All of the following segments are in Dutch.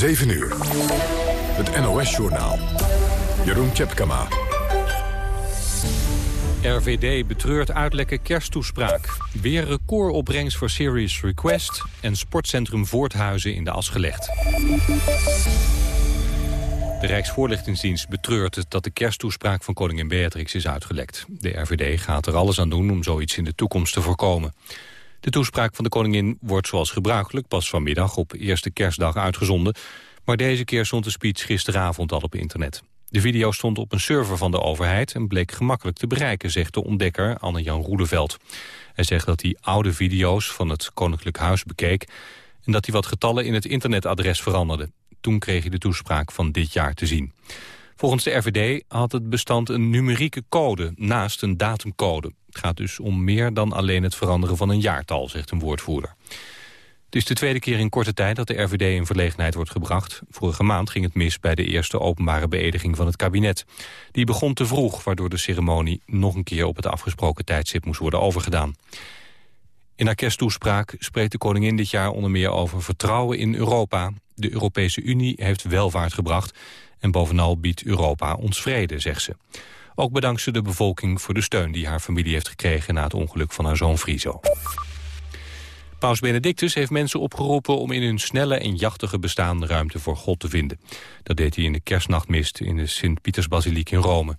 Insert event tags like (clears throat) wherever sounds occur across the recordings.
7 uur. Het NOS-journaal. Jeroen Tjepkama. RVD betreurt uitlekken kersttoespraak. Weer recordopbrengst voor Serious Request... en sportcentrum Voorthuizen in de as gelegd. De Rijksvoorlichtingsdienst betreurt het dat de kersttoespraak van koningin Beatrix is uitgelekt. De RVD gaat er alles aan doen om zoiets in de toekomst te voorkomen. De toespraak van de koningin wordt zoals gebruikelijk pas vanmiddag op eerste kerstdag uitgezonden. Maar deze keer stond de speech gisteravond al op internet. De video stond op een server van de overheid en bleek gemakkelijk te bereiken, zegt de ontdekker Anne-Jan Roedeveld. Hij zegt dat hij oude video's van het Koninklijk Huis bekeek en dat hij wat getallen in het internetadres veranderde. Toen kreeg hij de toespraak van dit jaar te zien. Volgens de RVD had het bestand een numerieke code naast een datumcode. Het gaat dus om meer dan alleen het veranderen van een jaartal, zegt een woordvoerder. Het is de tweede keer in korte tijd dat de RVD in verlegenheid wordt gebracht. Vorige maand ging het mis bij de eerste openbare beëdiging van het kabinet. Die begon te vroeg, waardoor de ceremonie nog een keer op het afgesproken tijdstip moest worden overgedaan. In haar kersttoespraak spreekt de koningin dit jaar onder meer over vertrouwen in Europa. De Europese Unie heeft welvaart gebracht en bovenal biedt Europa ons vrede, zegt ze. Ook bedankt ze de bevolking voor de steun die haar familie heeft gekregen na het ongeluk van haar zoon Friso. Paus Benedictus heeft mensen opgeroepen om in hun snelle en jachtige bestaan ruimte voor God te vinden. Dat deed hij in de kerstnachtmist in de Sint-Pietersbasiliek in Rome.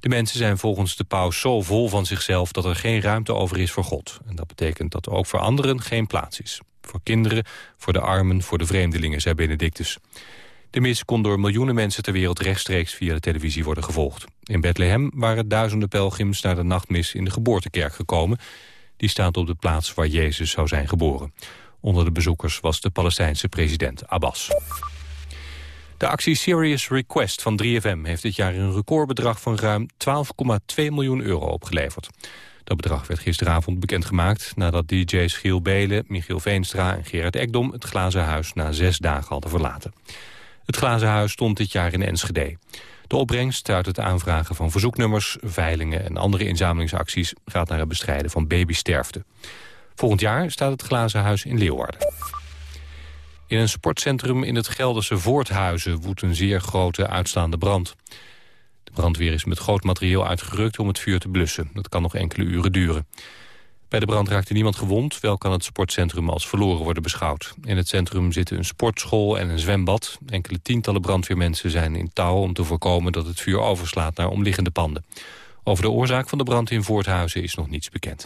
De mensen zijn volgens de paus zo vol van zichzelf dat er geen ruimte over is voor God. En dat betekent dat er ook voor anderen geen plaats is. Voor kinderen, voor de armen, voor de vreemdelingen, zei Benedictus. De mis kon door miljoenen mensen ter wereld rechtstreeks via de televisie worden gevolgd. In Bethlehem waren duizenden pelgrims naar de nachtmis in de geboortekerk gekomen. Die staat op de plaats waar Jezus zou zijn geboren. Onder de bezoekers was de Palestijnse president Abbas. De actie Serious Request van 3FM heeft dit jaar een recordbedrag van ruim 12,2 miljoen euro opgeleverd. Dat bedrag werd gisteravond bekendgemaakt nadat DJ's Giel Belen, Michiel Veenstra en Gerard Ekdom het glazen huis na zes dagen hadden verlaten. Het glazen huis stond dit jaar in Enschede. De opbrengst uit het aanvragen van verzoeknummers, veilingen en andere inzamelingsacties gaat naar het bestrijden van babysterfte. Volgend jaar staat het glazen huis in Leeuwarden. In een sportcentrum in het Gelderse Voorthuizen woedt een zeer grote uitstaande brand. De brandweer is met groot materieel uitgerukt om het vuur te blussen. Dat kan nog enkele uren duren. Bij de brand raakte niemand gewond, wel kan het sportcentrum als verloren worden beschouwd. In het centrum zitten een sportschool en een zwembad. Enkele tientallen brandweermensen zijn in touw om te voorkomen dat het vuur overslaat naar omliggende panden. Over de oorzaak van de brand in Voorthuizen is nog niets bekend.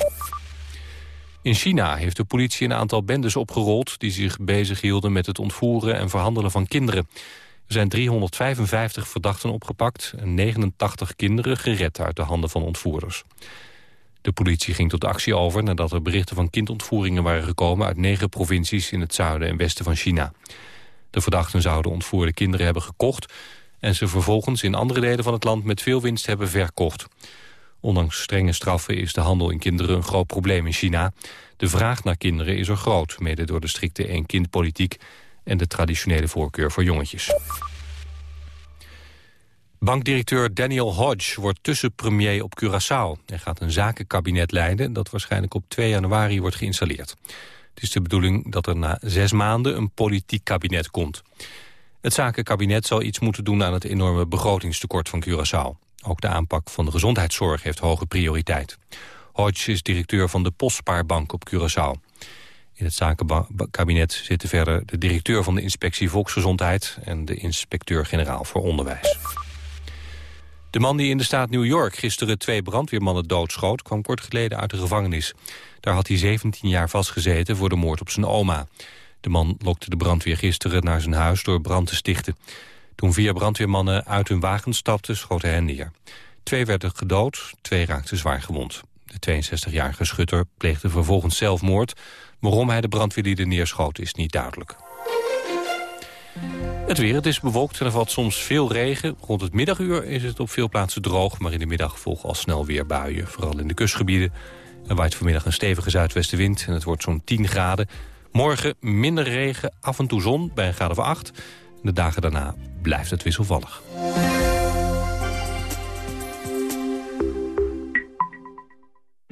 In China heeft de politie een aantal bendes opgerold... die zich bezighielden met het ontvoeren en verhandelen van kinderen. Er zijn 355 verdachten opgepakt en 89 kinderen gered uit de handen van ontvoerders. De politie ging tot actie over nadat er berichten van kindontvoeringen waren gekomen uit negen provincies in het zuiden en westen van China. De verdachten zouden ontvoerde kinderen hebben gekocht en ze vervolgens in andere delen van het land met veel winst hebben verkocht. Ondanks strenge straffen is de handel in kinderen een groot probleem in China. De vraag naar kinderen is er groot, mede door de strikte één-kind-politiek en de traditionele voorkeur voor jongetjes. Bankdirecteur Daniel Hodge wordt tussenpremier op Curaçao. Hij gaat een zakenkabinet leiden dat waarschijnlijk op 2 januari wordt geïnstalleerd. Het is de bedoeling dat er na zes maanden een politiek kabinet komt. Het zakenkabinet zal iets moeten doen aan het enorme begrotingstekort van Curaçao. Ook de aanpak van de gezondheidszorg heeft hoge prioriteit. Hodge is directeur van de Postspaarbank op Curaçao. In het zakenkabinet zitten verder de directeur van de inspectie Volksgezondheid... en de inspecteur-generaal voor onderwijs. De man die in de staat New York gisteren twee brandweermannen doodschoot... kwam kort geleden uit de gevangenis. Daar had hij 17 jaar vastgezeten voor de moord op zijn oma. De man lokte de brandweer gisteren naar zijn huis door brand te stichten. Toen vier brandweermannen uit hun wagen stapten, schoot hij hen neer. Twee werden gedood, twee raakten zwaar gewond. De 62-jarige schutter pleegde vervolgens zelfmoord. Waarom hij de brandweerlieden neerschoot is niet duidelijk. Het weer, het is bewolkt en er valt soms veel regen. Rond het middaguur is het op veel plaatsen droog... maar in de middag volgen al snel weer buien, vooral in de kustgebieden. Er waait vanmiddag een stevige zuidwestenwind en het wordt zo'n 10 graden. Morgen minder regen, af en toe zon bij een graad of 8. De dagen daarna blijft het wisselvallig.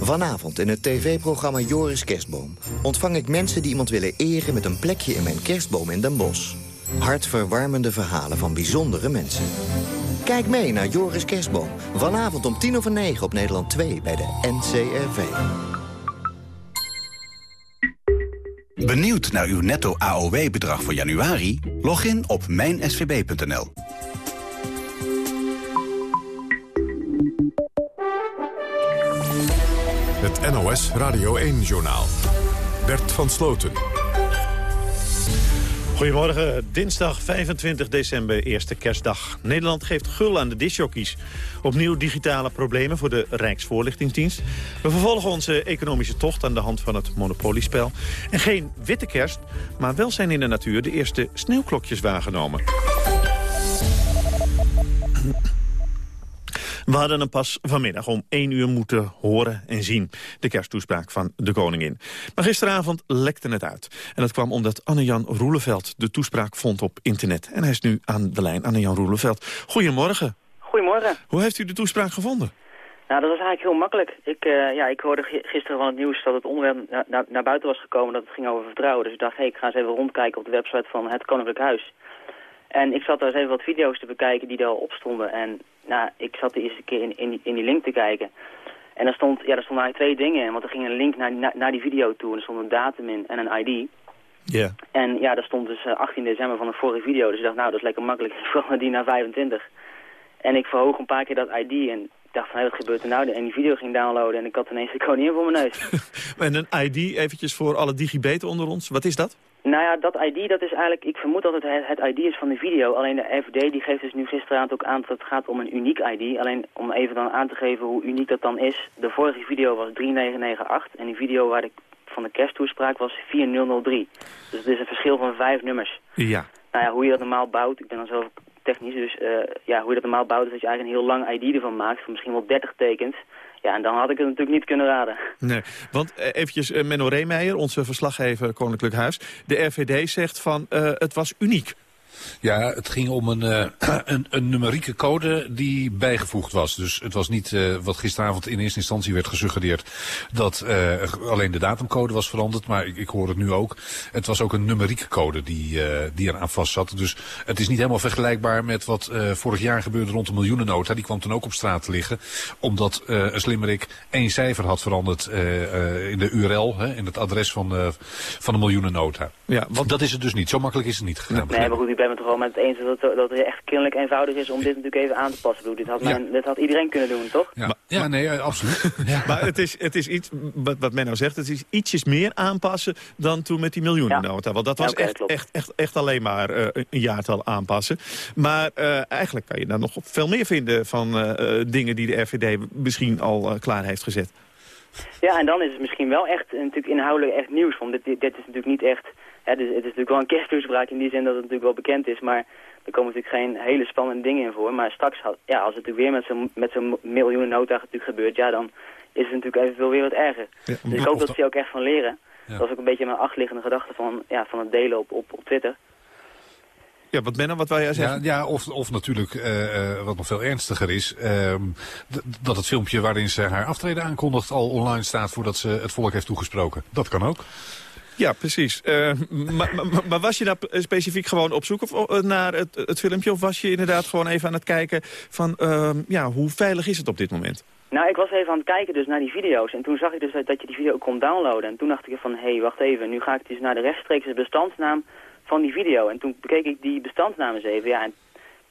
Vanavond in het tv-programma Joris Kerstboom... ontvang ik mensen die iemand willen eren met een plekje in mijn kerstboom in Den Bosch. Hartverwarmende verhalen van bijzondere mensen. Kijk mee naar Joris Kerstboom. Vanavond om tien over negen op Nederland 2 bij de NCRV. Benieuwd naar uw netto AOW-bedrag voor januari? Log in op mijnsvb.nl. NOS Radio 1-journaal. Bert van Sloten. Goedemorgen, dinsdag 25 december, eerste kerstdag. Nederland geeft gul aan de disjockeys. Opnieuw digitale problemen voor de Rijksvoorlichtingsdienst. We vervolgen onze economische tocht aan de hand van het monopoliespel. En geen witte kerst, maar wel zijn in de natuur de eerste sneeuwklokjes waargenomen. We hadden hem pas vanmiddag om 1 uur moeten horen en zien. De kersttoespraak van de koningin. Maar gisteravond lekte het uit. En dat kwam omdat Anne-Jan Roeleveld de toespraak vond op internet. En hij is nu aan de lijn, Anne-Jan Roeleveld. Goedemorgen. Goedemorgen. Hoe heeft u de toespraak gevonden? Nou, dat was eigenlijk heel makkelijk. Ik, uh, ja, ik hoorde gisteren van het nieuws dat het onderwerp naar, naar buiten was gekomen dat het ging over vertrouwen. Dus ik dacht, hé, hey, ik ga eens even rondkijken op de website van het Koninklijk Huis. En ik zat daar eens even wat video's te bekijken die daar op stonden. En nou, ik zat de eerste keer in, in, in die link te kijken. En daar stond, ja, daar stonden eigenlijk twee dingen in. Want er ging een link naar, naar, die video toe. En er stond een datum in en een ID. Ja. En ja, daar stond dus 18 eh, december van de vorige video. Dus ik dacht, nou, dat is lekker makkelijk. (laughs) Ik veranderde die naar 25. En ik verhoog een paar keer dat ID. En ik dacht van, hé, wat gebeurt er nou? En die video ging downloaden en ik had ineens de koningin voor mijn neus. (laughs) en een ID, eventjes voor alle digibeten onder ons. Wat is dat? Nou ja, dat ID, dat is eigenlijk, ik vermoed dat het het ID is van de video. Alleen de FD die geeft dus nu gisteravond ook aan dat het gaat om een uniek ID. Alleen om even dan aan te geven hoe uniek dat dan is. De vorige video was 3998 en die video waar ik van de kersttoespraak was 4003. Dus het is een verschil van vijf nummers. Ja. Nou ja, hoe je dat normaal bouwt, ik ben dan zelf technisch, dus uh, ja, hoe je dat normaal bouwt is dat je eigenlijk een heel lang ID ervan maakt, van misschien wel 30 tekens. Ja, en dan had ik het natuurlijk niet kunnen raden. Nee, want uh, eventjes uh, Menno Reemeijer, onze verslaggever Koninklijk Huis. De RVD zegt van het was uniek. Ja, het ging om een, uh, (clears throat) een, een, numerieke code die bijgevoegd was. Dus het was niet uh, wat gisteravond in eerste instantie werd gesuggereerd... dat uh, alleen de datumcode was veranderd, maar ik, ik, hoor het nu ook. Het was ook een numerieke code die, die eraan vast zat. Dus het is niet helemaal vergelijkbaar met wat vorig jaar gebeurde rond de miljoenennota. Die kwam toen ook op straat te liggen. Omdat een slimmerik één cijfer had veranderd in de URL, hè, in het adres van, van de miljoenennota. Ja, want dat is het dus niet. Zo makkelijk is het niet gegaan. Nee, maar goed, ben het er wel met het eens dat het, dat het echt kennelijk eenvoudig is om dit natuurlijk even aan te passen. Dit had, mijn, ja. dit had iedereen kunnen doen, toch? Ja, ja nee, absoluut. (laughs) ja. Maar het is, het is iets, wat, wat men nou zegt, het is ietsjes meer aanpassen dan toen met die miljoenennota. Want dat was okay, echt, echt, echt, echt alleen maar uh, een jaartal aanpassen. Maar uh, eigenlijk kan je daar nog veel meer vinden van uh, dingen die de RVD misschien al klaar heeft gezet. Ja, en dan is het misschien wel echt natuurlijk inhoudelijk echt nieuws. Want dit, dit is natuurlijk niet echt ja, dus het is natuurlijk wel een kersttoespraak in die zin dat het natuurlijk wel bekend is. Maar er komen natuurlijk geen hele spannende dingen in voor. Maar straks, ja, als het natuurlijk weer met zo'n met zo'n miljoenen nota natuurlijk gebeurt, ja, dan is het natuurlijk evenveel weer wat erger. Ja, dus ik hoop dat ze hier ook echt van leren. Ja. Dat is ook een beetje mijn achterliggende gedachte van, ja, van het delen op, op, op Twitter. Ja, wat ben wat wil jij zeggen? Ja, ja of, of natuurlijk, uh, wat nog veel ernstiger is, uh, dat het filmpje waarin ze haar aftreden aankondigt al online staat voordat ze het volk heeft toegesproken. Dat kan ook. Ja, precies. Uh, maar, was je daar specifiek gewoon op zoek of, naar het, het, filmpje? Of was je inderdaad gewoon even aan het kijken van uh, ja, hoe veilig is het op dit moment? Nou, ik was even aan het kijken dus naar die video's. En toen zag ik dus dat je die video kon downloaden. En toen dacht ik van, hé, hey, wacht even. Nu ga ik dus naar de rechtstreekse bestandsnaam van die video. En toen bekeek ik die bestandsnaam eens even. Ja, en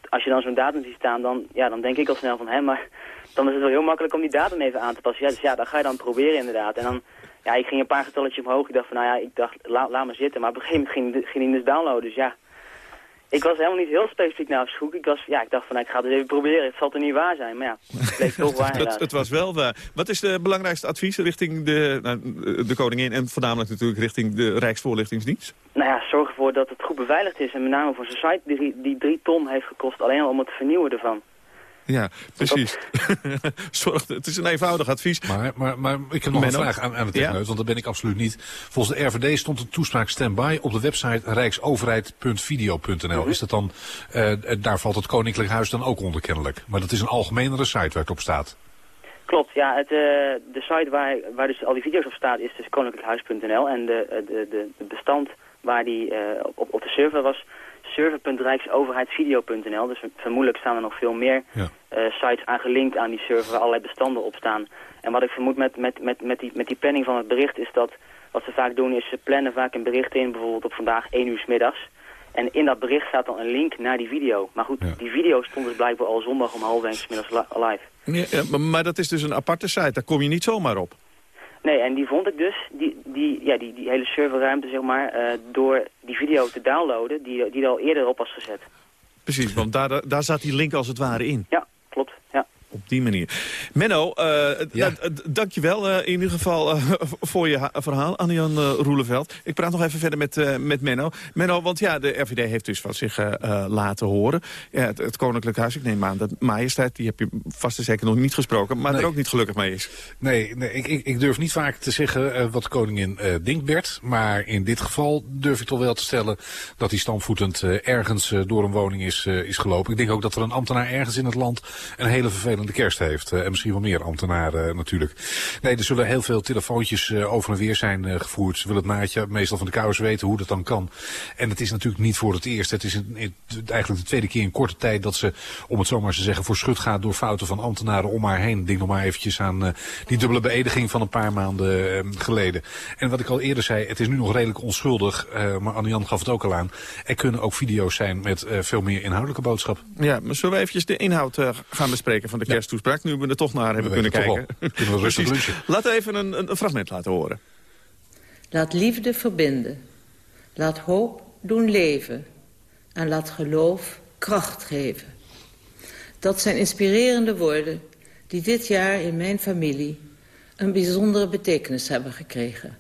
als je dan zo'n datum ziet staan, dan, ja, dan denk ik al snel van, hé, maar dan is het wel heel makkelijk om die datum even aan te passen. Ja, dus ja, dat ga je dan proberen inderdaad. En dan ja, ik ging een paar getalletjes omhoog. Ik dacht van, nou ja, ik dacht, laat maar zitten. Maar op een gegeven moment ging, ging hij dus downloaden. Dus ja, Ik was helemaal niet heel specifiek naar op zoek. Ik, was, ja, ik dacht van, nou, ik ga het even proberen. Het zal er niet waar zijn. Maar ja, het bleek toch (laughs) waar het, het, was wel waar. Wat is de belangrijkste advies richting de, nou, de koningin... en voornamelijk natuurlijk richting de Rijksvoorlichtingsdienst? Nou ja, zorg ervoor dat het goed beveiligd is. En met name voor zo'n site die, die drie ton heeft gekost. Alleen al om het vernieuwen ervan. Ja, precies. (laughs) Zorg, het is een eenvoudig advies. Maar, maar, maar ik heb nog een vraag aan, aan het techneut, want dat ben ik absoluut niet. Volgens de RVD stond een toespraak standby op de website rijksoverheid.video.nl. Mhm. Is dat dan, uh, daar valt het Koninklijk Huis dan ook onder kennelijk. Maar dat is een algemenere site waar het op staat. Klopt, ja. Het, uh, de site waar, waar dus al die video's op staat is dus koninklijkhuis.nl. En de, de, de, de bestand waar die uh, op, op de server was server.rijksoverheidsvideo.nl. Dus vermoedelijk staan er nog veel meer ja. uh, sites aangelinkt aan die server waar allerlei bestanden op staan. En wat ik vermoed met, met, met, met, die, met die planning van het bericht is dat wat ze vaak doen is ze plannen vaak een bericht in, bijvoorbeeld op vandaag 1 uur s middags. En in dat bericht staat dan een link naar die video. Maar goed, die video stond dus blijkbaar al zondag om half 1 s middags live. Ja, maar, maar dat is dus een aparte site, daar kom je niet zomaar op. Nee, en die vond ik dus, die, die, ja, die, die hele serverruimte, zeg maar, uh, door die video te downloaden, die, die er al eerder op was gezet. Precies, want daar, daar zat die link als het ware in. Ja op die manier. Menno, uh, ja. dank je wel uh, in ieder geval uh, (laughs) voor je verhaal, Anjan Roeleveld. Ik praat nog even verder met, met Menno. Menno, want ja, de RVD heeft dus van zich laten horen. Ja, het, het, Koninklijk Huis, ik neem aan dat majesteit, die heb je vast en zeker nog niet gesproken, maar nee. er ook niet gelukkig mee is. Nee, nee ik, ik, ik durf niet vaak te zeggen wat de koningin denkt, Bert. Maar in dit geval durf ik toch wel te stellen dat hij stamvoetend ergens door een woning is, is gelopen. Ik denk ook dat er een ambtenaar ergens in het land een hele vervelende de kerst heeft. Eh, en misschien wel meer ambtenaren natuurlijk. Nee, er zullen heel veel telefoontjes eh, over en weer zijn eh, gevoerd. Ze willen het naadje meestal van de kous weten hoe dat dan kan. En het is natuurlijk niet voor het eerst. Het is een, eigenlijk de tweede keer in korte tijd dat ze, om het zomaar te zeggen, voor schut gaat door fouten van ambtenaren om haar heen. Denk nog maar eventjes aan die dubbele beëdiging van een paar maanden geleden. En wat ik al eerder zei, het is nu nog redelijk onschuldig. maar Anne-Jan gaf het ook al aan. Er kunnen ook video's zijn met veel meer inhoudelijke boodschap. Ja, maar zullen we eventjes de inhoud gaan bespreken van de kersttoespraak. Nu we er toch naar hebben kunnen kijken. Kunnen we rustig Laat even een, een fragment laten horen. Laat liefde verbinden. Laat hoop doen leven. En laat geloof kracht geven. Dat zijn inspirerende woorden die dit jaar in mijn familie een bijzondere betekenis hebben gekregen.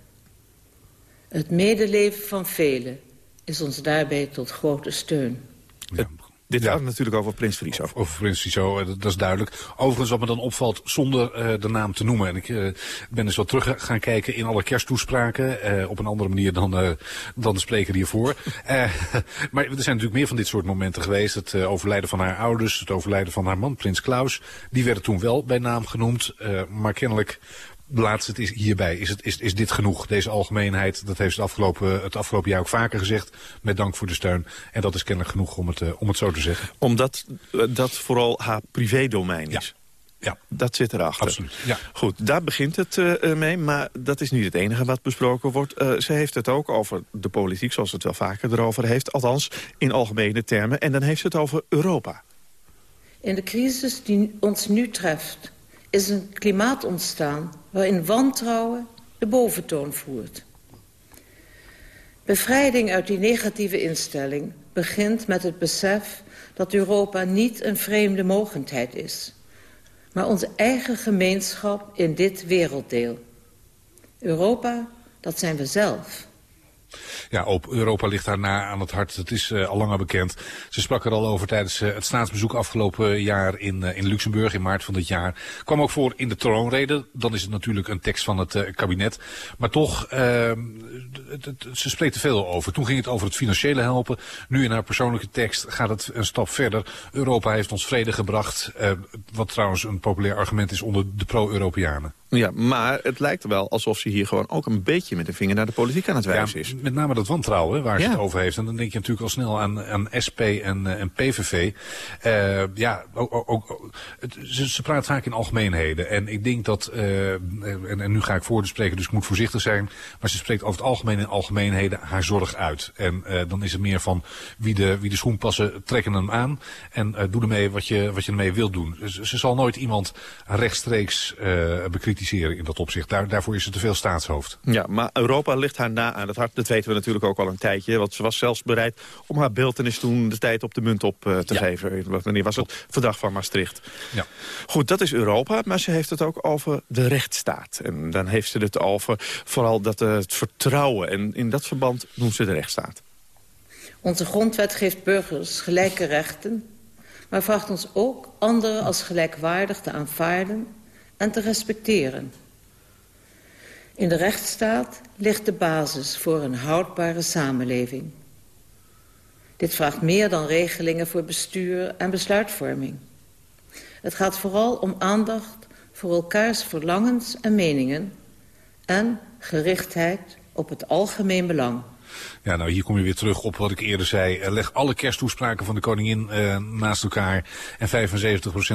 Het medeleven van velen is ons daarbij tot grote steun. Ja. Dit gaat natuurlijk over Prins Friso. Over, over Prins Friso, eh, dat, is duidelijk. Overigens wat me dan opvalt, zonder uh, de naam te noemen. En ik uh, ben dus wat terug gaan kijken in alle kersttoespraken. Uh, op een andere manier dan, dan de spreker hiervoor. (laughs) maar er zijn natuurlijk meer van dit soort momenten geweest. Het overlijden van haar ouders, het overlijden van haar man, Prins Klaus. Die werden toen wel bij naam genoemd. maar kennelijk laatst het is hierbij. Is, het, is, is dit genoeg? Deze algemeenheid, dat heeft het afgelopen, het afgelopen jaar ook vaker gezegd. Met dank voor de steun. En dat is kennelijk genoeg om het, eh, om het zo te zeggen. Omdat uh, dat vooral haar privédomein is. Ja. Dat zit erachter. Absoluut, ja. Goed, daar begint het uh, mee, maar dat is niet het enige wat besproken wordt. Uh, ze heeft het ook over de politiek, zoals het wel vaker erover heeft. Althans, in algemene termen. En dan heeft ze het over Europa. In de crisis die ons nu treft is een klimaat ontstaan waarin wantrouwen de boventoon voert. Bevrijding uit die negatieve instelling begint met het besef dat Europa niet een vreemde mogendheid is, maar onze eigen gemeenschap in dit werelddeel. Europa, dat zijn we zelf. Ja, Europa ligt daarna aan het hart. Het is uh, al langer bekend. Ze sprak er al over tijdens uh, het staatsbezoek afgelopen jaar in, in Luxemburg in maart van dit jaar. Kwam ook voor in de troonrede. Dan is het natuurlijk een tekst van het kabinet. Maar toch, ehm, ze spreekt er veel over. Toen ging het over het financiële helpen. Nu in haar persoonlijke tekst gaat het een stap verder. Europa heeft ons vrede gebracht. wat trouwens een populair argument is onder de pro-Europeanen. Ja, maar het lijkt wel alsof ze hier gewoon ook een beetje met de vinger naar de politiek aan het wijzen is. Met name dat wantrouwen waar ze het over heeft. En dan denk je natuurlijk al snel aan, aan SP en, uh, en PVV. Uh, eh, ja, ook, ook, het, ze, ze, praat vaak in algemeenheden. En ik denk dat, uh, en, en, nu ga ik voor de spreken, dus ik moet voorzichtig zijn. Maar ze spreekt over het algemeen in algemeenheden haar zorg uit. En dan is het meer van wie de, wie de schoen passen, trekken hem aan. En doe ermee wat je, wat je ermee wilt doen. Ze zal nooit iemand rechtstreeks bekritiseren bekritiseren in dat opzicht. Daar, daarvoor is ze te veel staatshoofd. Ja, maar Europa ligt haar na aan het hart. Dat weten we natuurlijk ook al een tijdje. Want ze was zelfs bereid om haar beeldenis toen de tijd op de munt op uh, te geven. Wanneer was het? Verdrag van Maastricht. Ja. Goed, dat is Europa. Maar ze heeft het ook over de rechtsstaat. En dan heeft ze het over vooral dat, uh, het vertrouwen. En in dat verband noemt ze de rechtsstaat. Onze grondwet geeft burgers gelijke rechten... maar vraagt ons ook anderen als gelijkwaardig te aanvaarden en te respecteren. In de rechtsstaat ligt de basis voor een houdbare samenleving. Dit vraagt meer dan regelingen voor bestuur en besluitvorming. Het gaat vooral om aandacht voor elkaars verlangens en meningen... en gerichtheid op het algemeen belang. Ja, nou hier kom je weer terug op wat ik eerder zei. Eh, leg alle kersttoespraken van de koningin uh, naast elkaar. En 75%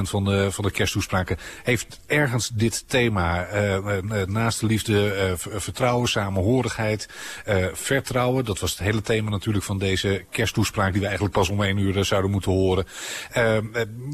van de, van de kersttoespraken heeft ergens dit thema. Uh, naast de liefde, vertrouwen, samenhorigheid, vertrouwen. Dat was het hele thema natuurlijk van deze kersttoespraak die we eigenlijk pas om één uur zouden moeten horen.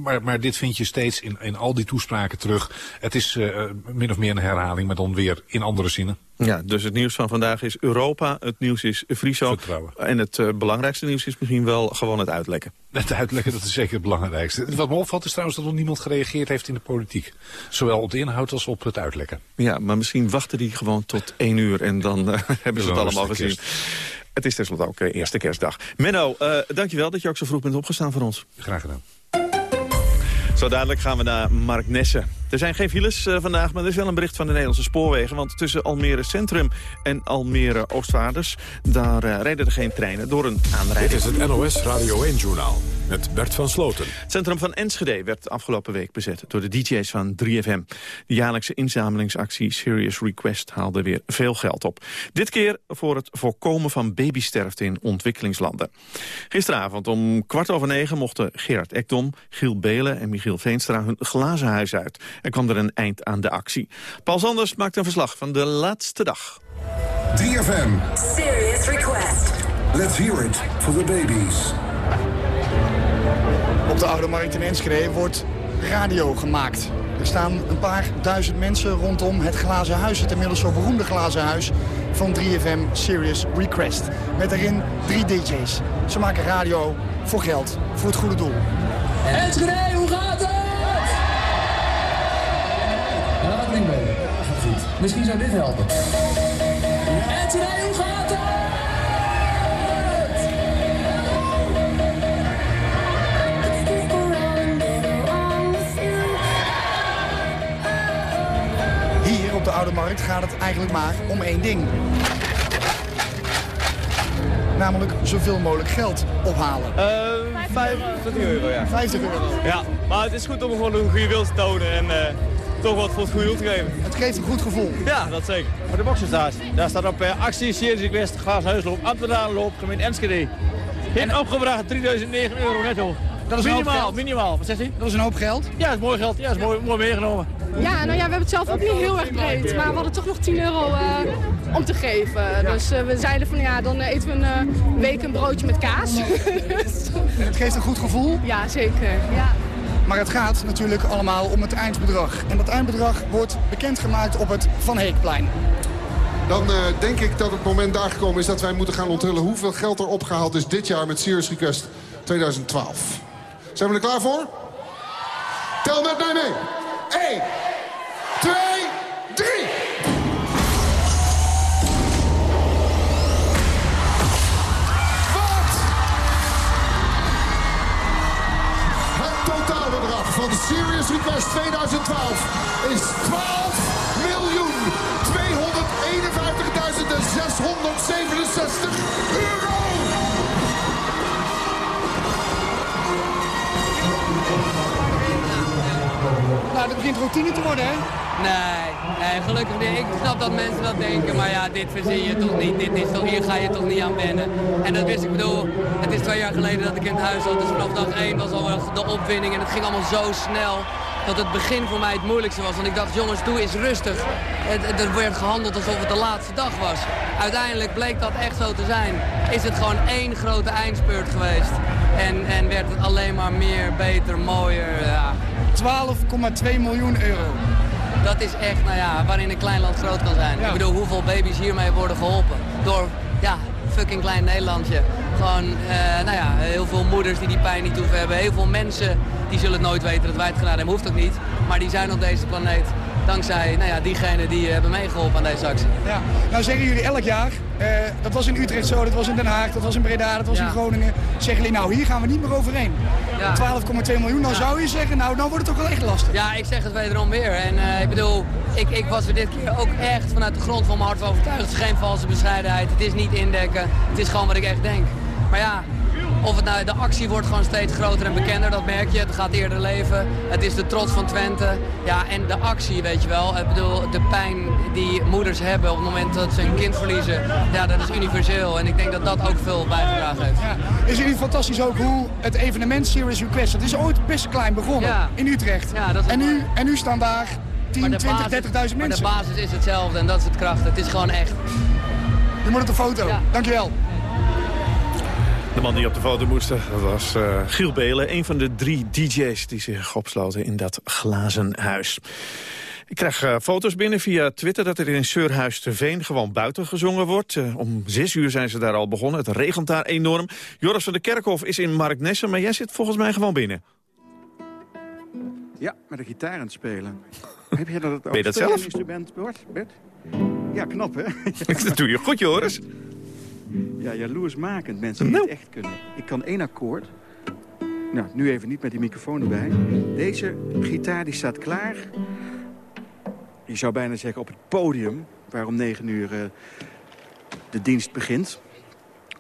maar, maar dit vind je steeds in, in al die toespraken terug. Het is min of meer een herhaling, maar dan weer in andere zinnen. Ja, dus het nieuws van vandaag is Europa, het nieuws is Friso. En het uh, belangrijkste nieuws is misschien wel gewoon het uitlekken. Het uitlekken, dat is zeker het belangrijkste. Wat me opvalt is trouwens dat nog niemand gereageerd heeft in de politiek. Zowel op de inhoud als op het uitlekken. Ja, maar misschien wachten die gewoon tot één uur en dan uh, (laughs) hebben ze het allemaal gezien. Het is tenslotte ook uh, eerste kerstdag. Menno, dankjewel dat je ook zo vroeg bent opgestaan voor ons. Graag gedaan. Zo dadelijk gaan we naar Mark Nessen. Er zijn geen files uh, vandaag, maar er is wel een bericht van de Nederlandse spoorwegen. Want tussen Almere Centrum en Almere Oostvaarders... daar uh, rijden er geen treinen door een aanrijding. Dit is het NOS Radio 1-journaal met Bert van Sloten. Het centrum van Enschede werd afgelopen week bezet door de DJ's van 3FM. De jaarlijkse inzamelingsactie Serious Request haalde weer veel geld op. Dit keer voor het voorkomen van babysterfte in ontwikkelingslanden. Gisteravond om kwart over negen mochten Gerard Ekdom, Giel Belen en Michiel Veenstra hun glazen huis uit. Er kwam er een eind aan de actie. Paul Sanders maakt een verslag van de laatste dag. 3FM. Serious Request. Let's hear it for the babies. Op de Oude Markt in Enschede wordt radio gemaakt. Er staan een paar duizend mensen rondom het glazen huis. Het inmiddels zo beroemde glazen huis van 3FM Serious Request. Met daarin drie DJ's. Ze maken radio voor geld, voor het goede doel. Enschede, hoe gaat Misschien zou dit helpen. Enschede, hoe gaat het? Hier op de Oude Markt gaat het eigenlijk maar om één ding. Namelijk zoveel mogelijk geld ophalen. Uh, 50 euro, ja. 50 euro? Ja, maar het is goed om gewoon een goede wil te tonen en uh, toch wat voor het goede doel te geven. Het geeft een goed gevoel. Ja, dat zeker. Voor de boxen staat, daar staat op uh, actie Series Request, Glaashuisloop, Amsterdamloop, gemeente Enschede. En opgebracht 3009 euro netto. Dat is minimaal, minimaal. Wat zegt u? Dat is een hoop geld. Ja, dat is mooi geld. Ja, dat is mooi, mooi meegenomen. Ja, nou ja, we hebben het zelf ook niet heel erg breed. Maar we hadden toch nog 10 euro uh, om te geven. Dus uh, we zeiden van ja, dan eten we een uh, week een broodje met kaas. (laughs) het geeft een goed gevoel? Ja, zeker. Ja. Maar het gaat natuurlijk allemaal om het eindbedrag. En dat eindbedrag wordt bekendgemaakt op het Van Heekplein. Dan uh, denk ik dat het moment daar gekomen is dat wij moeten gaan onthullen hoeveel geld er opgehaald is dit jaar met Serious Request 2012. Zijn we er klaar voor? Tel met mij mee. 1, Serious Request 2012 is 12 miljoen 251.667 euro. Nou, dat begint routine te worden, hè? Nee, gelukkig niet. Ik snap dat mensen dat denken, maar ja, dit verzin je toch niet. Dit is toch, hier ga je toch niet aan wennen. En dat wist ik, bedoel, het is twee jaar geleden dat ik in het huis zat. Dus vanaf dag één was al de opwinding en het ging allemaal zo snel dat het begin voor mij het moeilijkste was. Want ik dacht, jongens, doe eens rustig. Het werd gehandeld alsof het de laatste dag was. Uiteindelijk bleek dat echt zo te zijn. Is het gewoon één grote eindspurt geweest. En, en werd het alleen maar meer, beter, mooier. Ja. 12,2 miljoen euro. Dat is echt, nou ja, waarin een klein land groot kan zijn. Ik bedoel, hoeveel baby's hiermee worden geholpen? Door, ja, fucking klein Nederlandje. Gewoon, eh, nou ja, heel veel moeders die die pijn niet hoeven hebben. Heel veel mensen die zullen het nooit weten dat wij het gedaan hebben. Hoeft ook niet. Maar die zijn op deze planeet dankzij nou ja, diegenen die eh, hebben meegeholpen aan deze actie. Ja. Nou zeggen jullie elk jaar, eh, dat was in Utrecht zo, dat was in Den Haag, dat was in Breda, dat was in Groningen. Zeggen jullie, nou hier gaan we niet meer overheen. 12,2 miljoen, dan zou je zeggen, nou dan wordt het toch wel echt lastig. Ja, ik zeg het wederom weer. En uh, ik bedoel, ik, ik was er dit keer ook echt vanuit de grond van mijn hart van overtuigd. Het is geen valse bescheidenheid, het is niet indekken, het is gewoon wat ik echt denk. Maar ja, of het nou, de actie wordt gewoon steeds groter en bekender, dat merk je. Het gaat eerder leven. Het is de trots van Twente. Ja, en de actie, weet je wel. Ik bedoel, de pijn die moeders hebben op het moment dat ze een kind verliezen. Ja, dat is universeel. En ik denk dat dat ook veel bijgedragen heeft. Ja. Is het niet fantastisch ook hoe het evenement Series Request... dat is ooit best klein begonnen in Utrecht. Ja, dat is en, nu, en nu staan daar 10, 20, 30.000 mensen. Maar de basis is hetzelfde en dat is het kracht. Het is gewoon echt. Je moet op de foto. Dankjewel. De man die op de foto moest, dat was uh, Giel Belen. Een van de drie DJ's die zich opsloten in dat glazen huis. Ik krijg uh, foto's binnen via Twitter dat er in Seurhuis te Veen gewoon buiten gezongen wordt. Uh, om zes uur zijn ze daar al begonnen. Het regent daar enorm. Joris van de Kerkhof is in Marknessen, maar jij zit volgens mij gewoon binnen. Ja, met een gitaar aan het spelen. (laughs) Heb je dat, ben je dat zelf? instrument, Bert? Ja, knap hè? (laughs) dat doe je goed, Joris. Ja, jaloersmakend mensen die het echt kunnen. Ik kan één akkoord. Nou, nu even niet met die microfoon erbij. Deze gitaar die staat klaar. Je zou bijna zeggen op het podium, waar om negen uur uh, de dienst begint.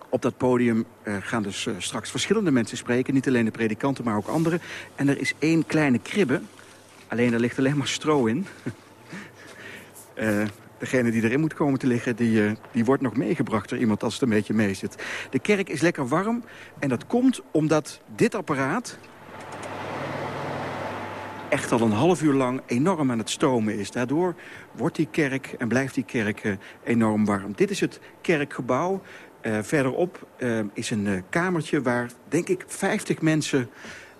Op dat podium uh, gaan dus uh, straks verschillende mensen spreken. Niet alleen de predikanten, maar ook anderen. En er is één kleine kribbe. Alleen er ligt alleen maar stro in. (laughs) degene die erin moet komen te liggen, die, uh, die wordt nog meegebracht door iemand als het een beetje mee zit. De kerk is lekker warm en dat komt omdat dit apparaat echt al een half uur lang enorm aan het stomen is. Daardoor wordt die kerk en blijft die kerk uh, enorm warm. Dit is het kerkgebouw. Uh, verderop is een kamertje waar, denk ik, 50 mensen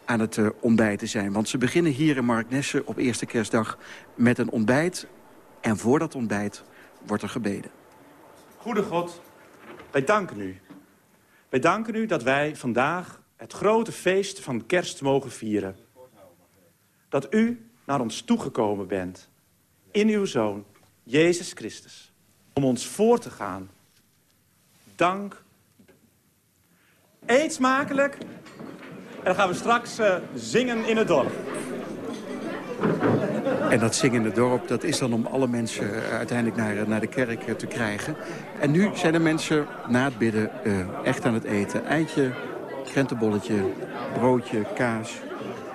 aan het ontbijten zijn. Want ze beginnen hier in Marknesse op eerste kerstdag met een ontbijt en voor dat ontbijt wordt er gebeden. Goede God, wij danken u. Wij danken u dat wij vandaag het grote feest van kerst mogen vieren. Dat u naar ons toegekomen bent in uw Zoon, Jezus Christus. Om ons voor te gaan. Dank. Eet smakelijk. En dan gaan we straks uh, zingen in het dorp. En dat zingen in het dorp, dat is dan om alle mensen eh, uiteindelijk naar, eh, naar de kerk eh, te krijgen. En nu zijn de mensen na het bidden uh, echt aan het eten. Eitje, krentenbolletje, broodje, kaas.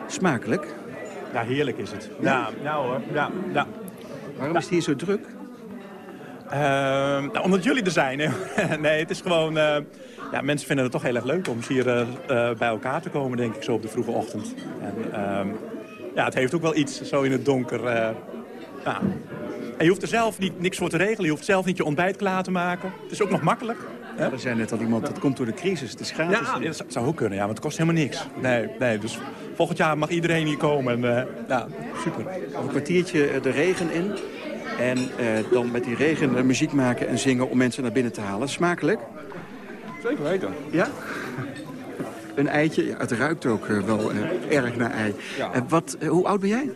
Smakelijk. Ja, heerlijk is het. Ja, nou hoor. Ja, ja. Waarom is het hier zo druk? Uh, nou, omdat jullie er zijn. (laughs) Nee, het is gewoon... Uh, ja, mensen vinden het toch heel erg leuk om hier bij elkaar te komen, denk ik, zo op de vroege ochtend. En, ehm, ja, het heeft ook wel iets zo in het donker. Uh, ja. En je hoeft er zelf niet, niks voor te regelen. Je hoeft zelf niet je ontbijt klaar te maken. Het is ook nog makkelijk. Ja, er zijn net al iemand, dat komt door de crisis. Het is gratis. Ja, dat zou ook kunnen, ja, maar het kost helemaal niks. Nee, nee, dus volgend jaar mag iedereen hier komen. En, uh, ja, super. Een kwartiertje de regen in. En uh, dan met die regen muziek maken en zingen om mensen naar binnen te halen. Smakelijk? Zeker weten. Ja? Een eitje, ja, het ruikt ook uh, wel uh, erg naar ei. Ja. Uh, wat, hoe oud ben jij?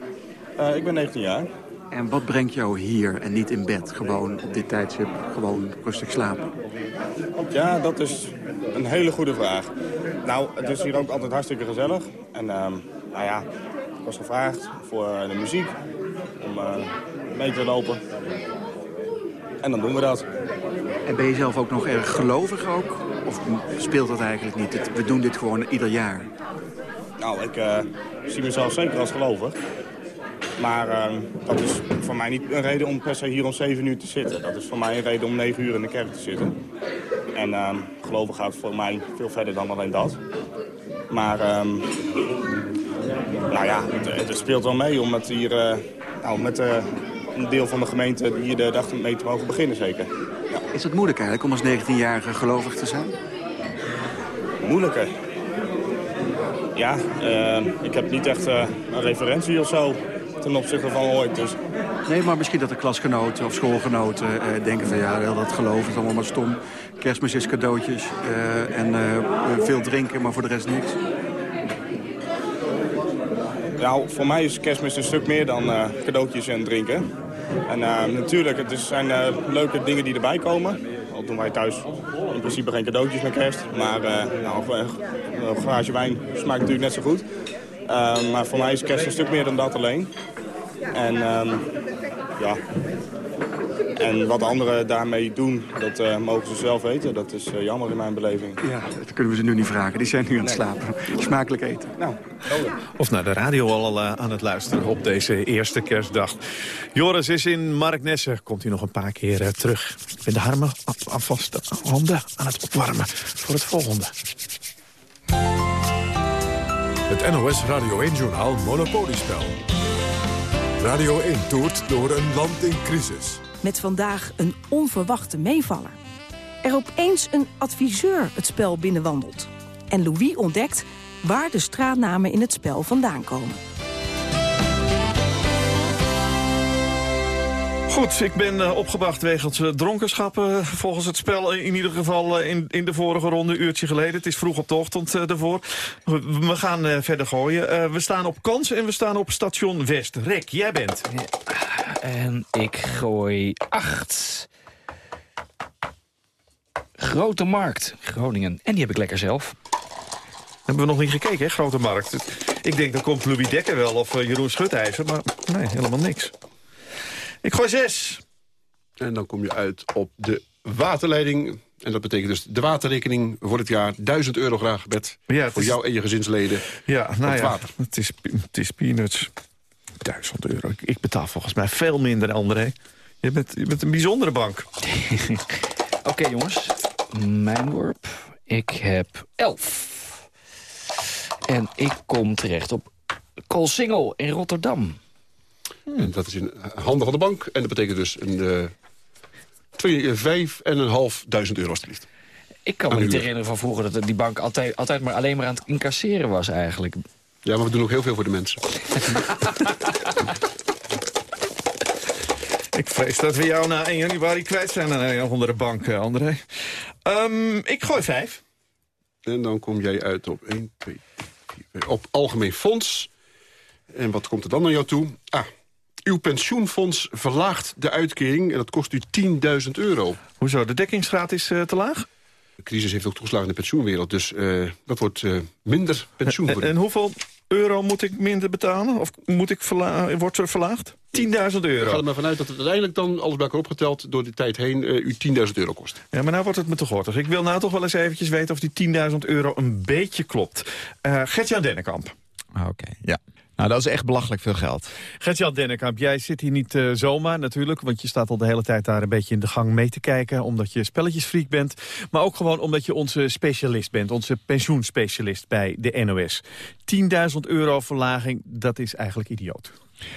ik ben 19 jaar. En wat brengt jou hier en niet in bed? Gewoon op dit tijdstip, gewoon rustig slapen? Ja, dat is een hele goede vraag. Nou, het is hier ook altijd hartstikke gezellig. En nou ja, ik was gevraagd voor de muziek om mee te lopen. En dan doen we dat. En ben je zelf ook nog erg gelovig ook? Of speelt dat eigenlijk niet? We doen dit gewoon ieder jaar. Nou, ik uh, zie mezelf zeker als gelovig. Maar uh, dat is voor mij niet een reden om per se hier om 7 uur te zitten. Dat is voor mij een reden om 9 uur in de kerk te zitten. En uh, geloven gaat voor mij veel verder dan alleen dat. Maar ehm, nou ja, het, het, speelt wel mee om het hier nou, met een deel van de gemeente hier de dag mee te mogen beginnen zeker. Is het moeilijk eigenlijk om als 19-jarige gelovig te zijn? Moeilijker? Ja, uh, ik heb niet echt uh, een referentie of zo. ten opzichte van ooit. Dus. Nee, maar misschien dat de klasgenoten of schoolgenoten eh, denken van... ja, heel dat geloof is allemaal maar stom. Kerstmis is cadeautjes eh, en eh, veel drinken, maar voor de rest niks. Nou, voor mij is kerstmis een stuk meer dan eh, cadeautjes en drinken. En eh, natuurlijk, het is- zijn eh, leuke dingen die erbij komen. Al doen wij thuis in principe geen cadeautjes met kerst. Maar eh, nou, een, een glaasje wijn smaakt natuurlijk net zo goed. Eh, maar voor mij is kerst een stuk meer dan dat alleen. En ehm, ja... En wat anderen daarmee doen, dat eh, mogen ze zelf weten. Dat is eh, jammer in mijn beleving. Ja, dat kunnen we ze nu niet vragen. Die zijn nu aan het slapen. Smakelijk eten. Nou, Of naar de radio al eh, aan het luisteren op deze eerste kerstdag. Joris is in Marknesse. Komt hij nog een paar keer terug. Ik ben de armen alvast de handen aan het opwarmen voor het volgende. Het NOS Radio 1-journaal Monopoliespel. Radio 1 toert door een land in crisis. Met vandaag een onverwachte meevaller. Er opeens een adviseur het spel binnenwandelt. En Louis ontdekt waar de straatnamen in het spel vandaan komen. Goed, ik ben eh, opgebracht wegens eh, dronkenschap. eh, volgens het spel in ieder geval in, in de vorige ronde, een uurtje geleden. Het is vroeg op de ochtend daarvoor. We, we gaan verder gooien. We staan op kans en we staan op station West. Rick, jij bent. En ik gooi acht. Grote Markt, Groningen. En die heb ik lekker zelf. Hebben we nog niet gekeken, hè, Grote Markt. Ik denk, dan komt Louis Dekker wel of eh, Jeroen Schutijzer. Maar nee, helemaal niks. Ik gooi zes. En dan kom je uit op de waterleiding. En dat betekent dus de waterrekening voor het jaar 1000 euro graag, Bert. Ja, voor is- jou en je gezinsleden. Ja, nou het ja, water. het is, het is peanuts. 1000 euro. Ik, ik betaal volgens mij veel minder, André. Je bent, je bent een bijzondere bank. (laughs) Oké jongens, mijn worp. Ik heb elf. En ik kom terecht op Koolsingel in Rotterdam. En dat is in handen van de bank. En dat betekent dus een uh, twee, vijf en een half duizend euro alstublieft. Ik kan me niet herinneren van vroeger dat die bank altijd, altijd maar alleen maar aan het incasseren was eigenlijk. Ja, maar we doen ook heel veel voor de mensen. (laughs) Ik vrees dat we jou na 1 januari kwijt zijn aan een of andere bank, eh, André. Ehm, ik gooi vijf. En dan kom jij uit op 1, 2, 4, 5, op algemeen fonds. En wat komt er dan naar jou toe? Ah, uw pensioenfonds verlaagt de uitkering en dat kost u 10.000 euro. Hoezo, de dekkingsgraad is eh, te laag? De crisis heeft ook toegeslagen in de pensioenwereld, dus eh, dat wordt eh, minder pensioen en hoeveel euro moet ik minder betalen? Of moet ik verla wordt er verlaagd? 10.000 Ik euro. ga er maar vanuit dat het uiteindelijk dan, alles bij elkaar opgeteld... door die tijd heen eh, u 10.000 euro kost. Ja, maar nou wordt het me te gortig. Ik wil nou toch wel eens eventjes weten of die 10.000 euro een beetje klopt. Eh Gert-Jan Dennekamp. Ah, Oké, ja. Nou, dat is echt belachelijk veel geld. Gert-Jan Dennekamp, jij zit hier niet eh, zomaar natuurlijk... want je staat al de hele tijd daar een beetje in de gang mee te kijken... omdat je spelletjesfreak bent, maar ook gewoon omdat je onze specialist bent... onze pensioenspecialist bij de NOS. 10.000 euro verlaging, dat is eigenlijk idioot.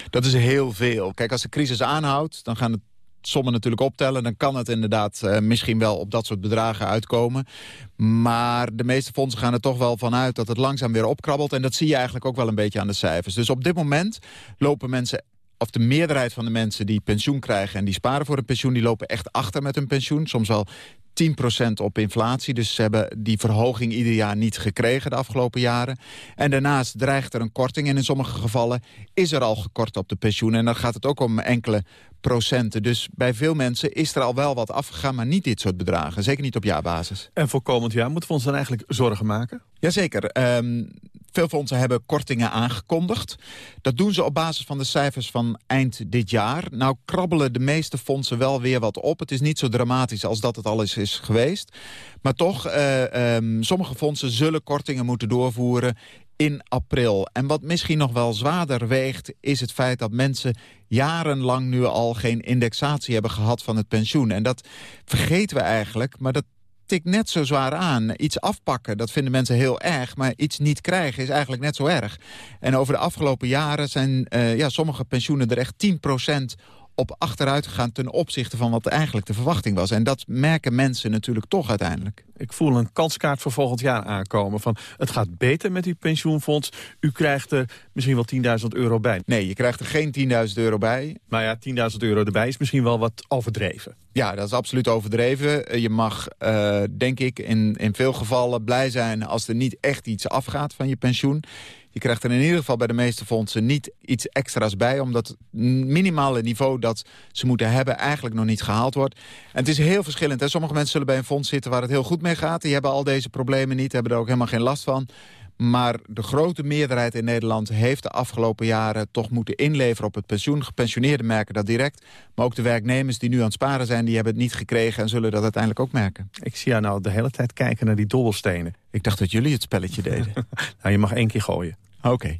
Dat is heel veel. Kijk, als de crisis aanhoudt, dan gaan het sommen natuurlijk optellen. Dan kan het inderdaad eh, misschien wel op dat soort bedragen uitkomen. Maar de meeste fondsen gaan er toch wel vanuit dat het langzaam weer opkrabbelt. En dat zie je eigenlijk ook wel een beetje aan de cijfers. Dus op dit moment lopen mensen of de meerderheid van de mensen die pensioen krijgen... en die sparen voor een pensioen, die lopen echt achter met hun pensioen. Soms wel 10% op inflatie. Dus ze hebben die verhoging ieder jaar niet gekregen de afgelopen jaren. En daarnaast dreigt er een korting. En in sommige gevallen is er al gekort op de pensioen. En dan gaat het ook om enkele procenten. Dus bij veel mensen is er al wel wat afgegaan, maar niet dit soort bedragen. Zeker niet op jaarbasis. En voor komend jaar moeten we ons dan eigenlijk zorgen maken? Jazeker. Ehm veel fondsen hebben kortingen aangekondigd. Dat doen ze op basis van de cijfers van eind dit jaar. Nou krabbelen de meeste fondsen wel weer wat op. Het is niet zo dramatisch als dat het al eens is geweest. Maar toch, eh, ehm, sommige fondsen zullen kortingen moeten doorvoeren in april. En wat misschien nog wel zwaarder weegt... is het feit dat mensen jarenlang nu al geen indexatie hebben gehad van het pensioen. En dat vergeten we eigenlijk, maar dat tikt net zo zwaar aan. Iets afpakken, dat vinden mensen heel erg. Maar iets niet krijgen is eigenlijk net zo erg. En over de afgelopen jaren zijn uh, ja, sommige pensioenen er echt 10% op achteruit gegaan ten opzichte van wat eigenlijk de verwachting was. En dat merken mensen natuurlijk toch uiteindelijk. Ik voel een kanskaart voor volgend jaar aankomen. Van het gaat beter met uw pensioenfonds. U krijgt er misschien wel 10.000 euro bij. Nee, je krijgt er geen 10.000 euro bij. Maar ja, 10.000 euro erbij is misschien wel wat overdreven. Ja, dat is absoluut overdreven. Je mag, uh, denk ik, in, in veel gevallen blij zijn... als er niet echt iets afgaat van je pensioen. Je krijgt er in ieder geval bij de meeste fondsen niet iets extra's bij... omdat het minimale niveau dat ze moeten hebben eigenlijk nog niet gehaald wordt. En het is heel verschillend. Hè? Sommige mensen zullen bij een fonds zitten waar het heel goed mee gaat. Die hebben al deze problemen niet, hebben er ook helemaal geen last van. Maar de grote meerderheid in Nederland heeft de afgelopen jaren toch moeten inleveren op het pensioen. Gepensioneerden merken dat direct. Maar ook de werknemers die nu aan het sparen zijn, die hebben het niet gekregen en zullen dat uiteindelijk ook merken. Ik zie jou nou de hele tijd kijken naar die dobbelstenen. Ik dacht dat jullie het spelletje deden. (laughs) nou, je mag één keer gooien. Oké.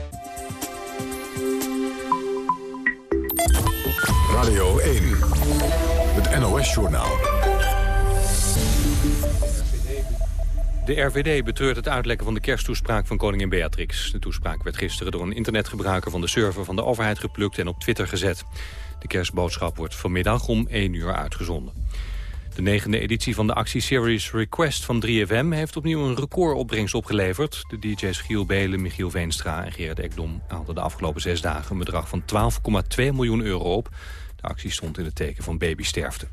Radio 1, het NOS-journaal. De RVD betreurt het uitlekken van de kersttoespraak van koningin Beatrix. De toespraak werd gisteren door een internetgebruiker van de server van de overheid geplukt en op Twitter gezet. De kerstboodschap wordt vanmiddag om 1 uur uitgezonden. De negende editie van de actieseries Request van 3FM... heeft opnieuw een recordopbrengst opgeleverd. De DJ's Giel Belen, Michiel Veenstra en Gerard Ekdom... haalden de afgelopen zes dagen een bedrag van 12,2 miljoen euro op. De actie stond in het teken van babysterfte.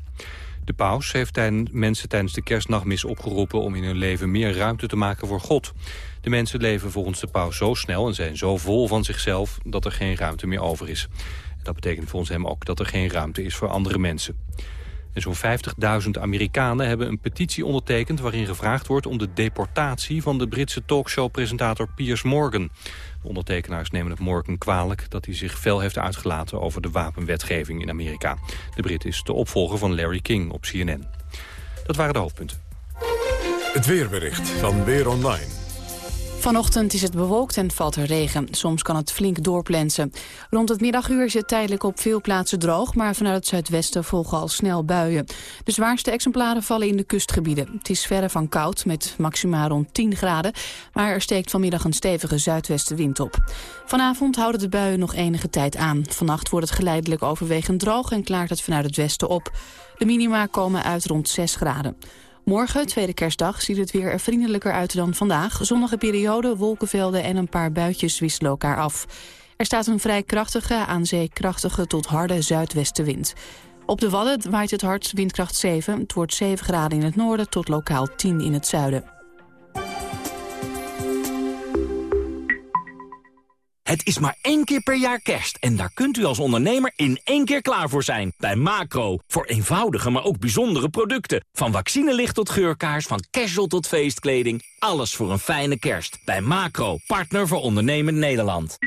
De paus heeft mensen tijdens de kerstnachtmis opgeroepen... om in hun leven meer ruimte te maken voor God. De mensen leven volgens de paus zo snel en zijn zo vol van zichzelf... dat er geen ruimte meer over is. Dat betekent volgens hem ook dat er geen ruimte is voor andere mensen. En zo'n 50.000 Amerikanen hebben een petitie ondertekend... waarin gevraagd wordt om de deportatie van de Britse talkshow-presentator Piers Morgan. De ondertekenaars nemen het Morgan kwalijk dat hij zich fel heeft uitgelaten... over de wapenwetgeving in Amerika. De Brit is de opvolger van Larry King op CNN. Dat waren de hoofdpunten. Het weerbericht van Weer Online. Vanochtend is het bewolkt en valt er regen. Soms kan het flink doorplensen. Rond het middaguur is het tijdelijk op veel plaatsen droog... maar vanuit het zuidwesten volgen al snel buien. De zwaarste exemplaren vallen in de kustgebieden. Het is verre van koud, met maxima rond 10 graden... maar er steekt vanmiddag een stevige zuidwestenwind op. Vanavond houden de buien nog enige tijd aan. Vannacht wordt het geleidelijk overwegend droog... en klaart het vanuit het westen op. De minima komen uit rond 6 graden. Morgen, tweede kerstdag, ziet het weer er vriendelijker uit dan vandaag. Zonnige periode, wolkenvelden en een paar buitjes wisselen elkaar af. Er staat een vrij krachtige, aan zee krachtige tot harde zuidwestenwind. Op de Wadden waait het hard, windkracht 7. Het wordt 7 graden in het noorden tot lokaal 10 in het zuiden. Het is maar één keer per jaar kerst en daar kunt u als ondernemer in één keer klaar voor zijn. Bij Macro, voor eenvoudige maar ook bijzondere producten. Van vaccinelicht tot geurkaars, van casual tot feestkleding. Alles voor een fijne kerst. Bij Macro, partner voor ondernemend Nederland.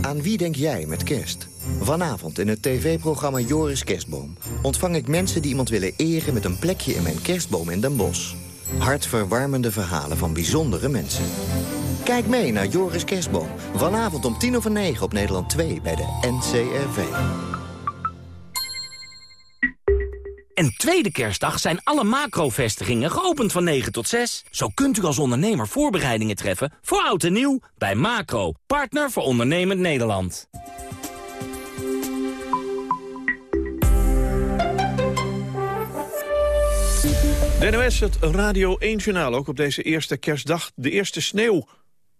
Aan wie denk jij met kerst? Vanavond in het tv-programma Joris Kerstboom... ontvang ik mensen die iemand willen eren met een plekje in mijn kerstboom in Den Bosch. Hartverwarmende verhalen van bijzondere mensen. Kijk mee naar Joris Kerstboom. Vanavond om tien over negen op Nederland 2 bij de NCRV. En tweede kerstdag zijn alle macro-vestigingen geopend van 9 tot 6. Zo kunt u als ondernemer voorbereidingen treffen voor oud en nieuw bij Macro. Partner voor ondernemend Nederland. De NOS, het Radio 1-journaal, ook op deze eerste kerstdag. De eerste sneeuw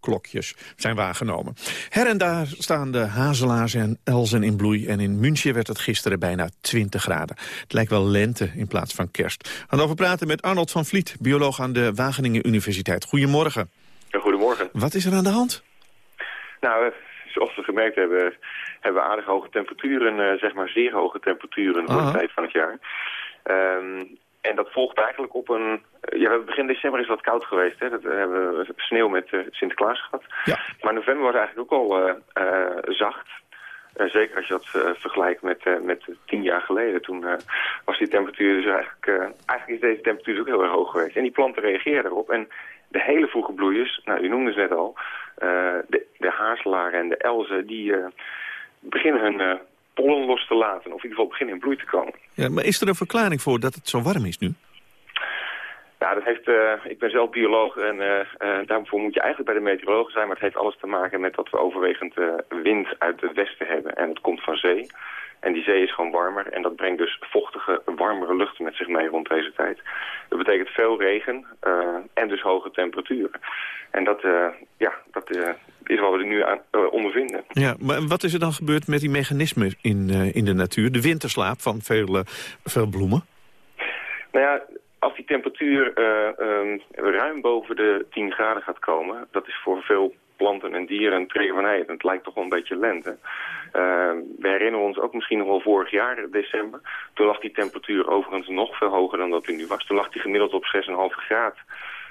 klokjes zijn waargenomen. Her en daar staan de hazelaars en elzen in bloei... en in München werd het gisteren bijna 20 graden. Het lijkt wel lente in plaats van kerst. We gaan over praten met Arnold van Vliet, bioloog aan de Wageningen Universiteit. Goedemorgen. Goedemorgen. Wat is er aan de hand? Nou, zoals we gemerkt hebben, hebben we aardig hoge temperaturen, uh, zeg maar zeer hoge temperaturen voor de tijd van het jaar. Um, en dat volgt eigenlijk op een... Ja, begin december is wat koud geweest. Hè? Dat hebben we sneeuw met uh, Sinterklaas gehad. Ja. Maar november was eigenlijk ook al uh, uh, zacht. zeker als je dat vergelijkt met, met tien jaar geleden. Toen was die temperatuur dus eigenlijk... eigenlijk is deze temperatuur dus ook heel erg hoog geweest. En die planten reageerden erop. En de hele vroege bloeiers, nou u noemde ze net al... de, de en de elzen, die beginnen hun pollen los te laten. Of in ieder geval beginnen in bloei te komen. Ja, maar is er een verklaring voor dat het zo warm is nu? Ja, dat heeft, uh, ik ben zelf bioloog en uh, uh, daarvoor moet je eigenlijk bij de meteorologen zijn. Maar het heeft alles te maken met dat we overwegend wind uit het westen hebben. En het komt van zee. En die zee is gewoon warmer en dat brengt dus vochtige, warmere lucht met zich mee rond deze tijd. Dat betekent veel regen en dus hoge temperaturen. En dat, ja, dat is wat we nu aan ondervinden. Ja, maar wat is er dan gebeurd met die mechanismen in, in de natuur? De winterslaap van veel, veel bloemen? Nou ja, als die temperatuur uh, um, ruim boven de 10 graden gaat komen... dat is voor veel planten en dieren een trigger van... Het lijkt toch wel een beetje lente. Uh, we herinneren ons ook misschien nog wel vorig jaar, december. Toen lag die temperatuur overigens nog veel hoger dan dat hij nu was. Toen lag die gemiddeld op 6,5 graden.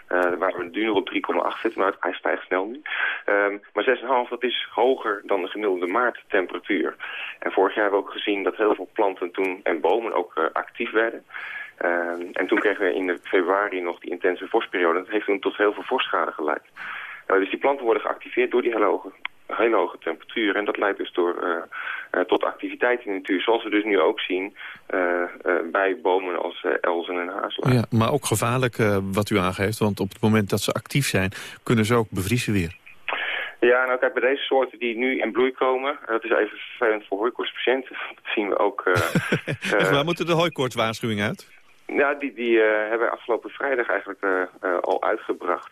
Uh, waar we nu nog op 3,8 zitten, maar hij stijgt snel nu. Um, maar 6,5 dat is hoger dan de gemiddelde maarttemperatuur. En vorig jaar hebben we ook gezien dat heel veel planten toen en bomen ook uh, actief werden. Uh, en toen kregen we in februari nog die intense vorstperiode. Dat heeft toen tot heel veel vorstschade geleid. Uh, dus die planten worden geactiveerd door die hele hoge, hele hoge temperatuur. En dat leidt dus door, uh, tot activiteit in de natuur. Zoals we dus nu ook zien bij bomen als elzen en hazelaar. Ja, maar ook gevaarlijk wat u aangeeft. Want op het moment dat ze actief zijn, kunnen ze ook bevriezen weer. Ja, nou kijk, bij deze soorten die nu in bloei komen, dat is even vervelend voor hooikoortspatiënten. (laughs) Dat zien we ook... (laughs) waar moeten de hooikoortswaarschuwing uit? Ja, die, die uh, hebben we afgelopen vrijdag eigenlijk uh, al uitgebracht.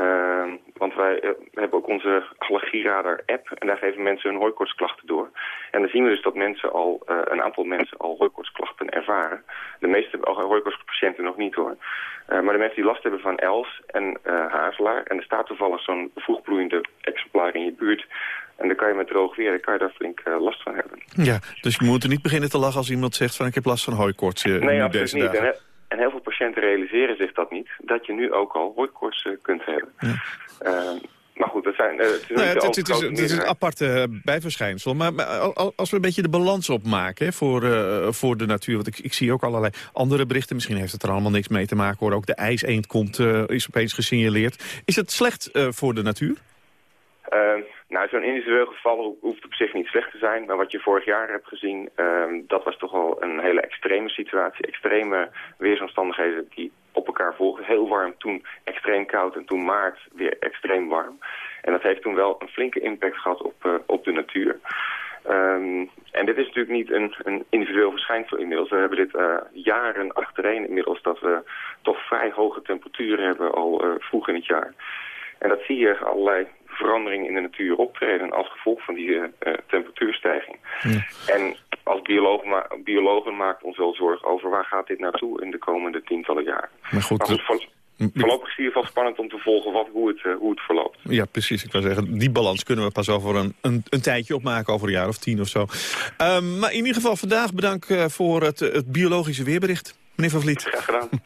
Uh, want wij hebben ook onze allergieradar-app en daar geven mensen hun hooikoortsklachten door. En dan zien we dus dat mensen al, een aantal mensen al hooikoortsklachten ervaren. De meeste hooikoortspatiënten nog niet hoor. maar de mensen die last hebben van els en hazelaar, en er staat toevallig zo'n vroegbloeiende exemplaar in je buurt... En dan kan je met droog weer, dan kan je daar flink uh, last van hebben. Ja, dus je moet er niet beginnen te lachen als iemand zegt van ik heb last van hooikoorts. Uh, nee, absoluut deze niet. Dagen. En, en, heel veel patiënten realiseren zich dat niet, dat je nu ook al hooikoorts uh, kunt hebben. Ja. maar goed, dat zijn, het is, nou ja, het, het, is, een aparte bijverschijnsel. Maar, maar, als we een beetje de balans opmaken hè, voor, voor de natuur... want ik, ik zie ook allerlei andere berichten... misschien heeft het er allemaal niks mee te maken. hoor. Ook de ijseend komt, is opeens gesignaleerd. Is het slecht voor de natuur? Nou, zo'n individueel geval hoeft op zich niet slecht te zijn. Maar wat je vorig jaar hebt gezien, uh, dat was toch wel een hele extreme situatie. Extreme weersomstandigheden die op elkaar volgen. Heel warm, toen extreem koud en toen maart weer extreem warm. En dat heeft toen wel een flinke impact gehad op, uh, op de natuur. Um, en dit is natuurlijk niet een, een individueel verschijnsel inmiddels. We hebben dit uh, jaren achtereen inmiddels dat we toch vrij hoge temperaturen hebben al uh, vroeg in het jaar. En dat zie je allerlei veranderingen in de natuur optreden als gevolg van die uh, temperatuurstijging. Ja. En als biologen, ma biologen maken ons wel zorgen over waar gaat dit naartoe in de komende tientallen jaren. Maar goed, maar goed voorlopig is het in ieder geval spannend om te volgen wat, hoe, het, hoe het verloopt. Ja, precies. Ik wil zeggen, die balans kunnen we pas over een, een, een tijdje opmaken, over een jaar of tien of zo. Um, maar in ieder geval vandaag bedankt voor het, het biologische weerbericht. Meneer Van Vliet. Graag gedaan. (laughs)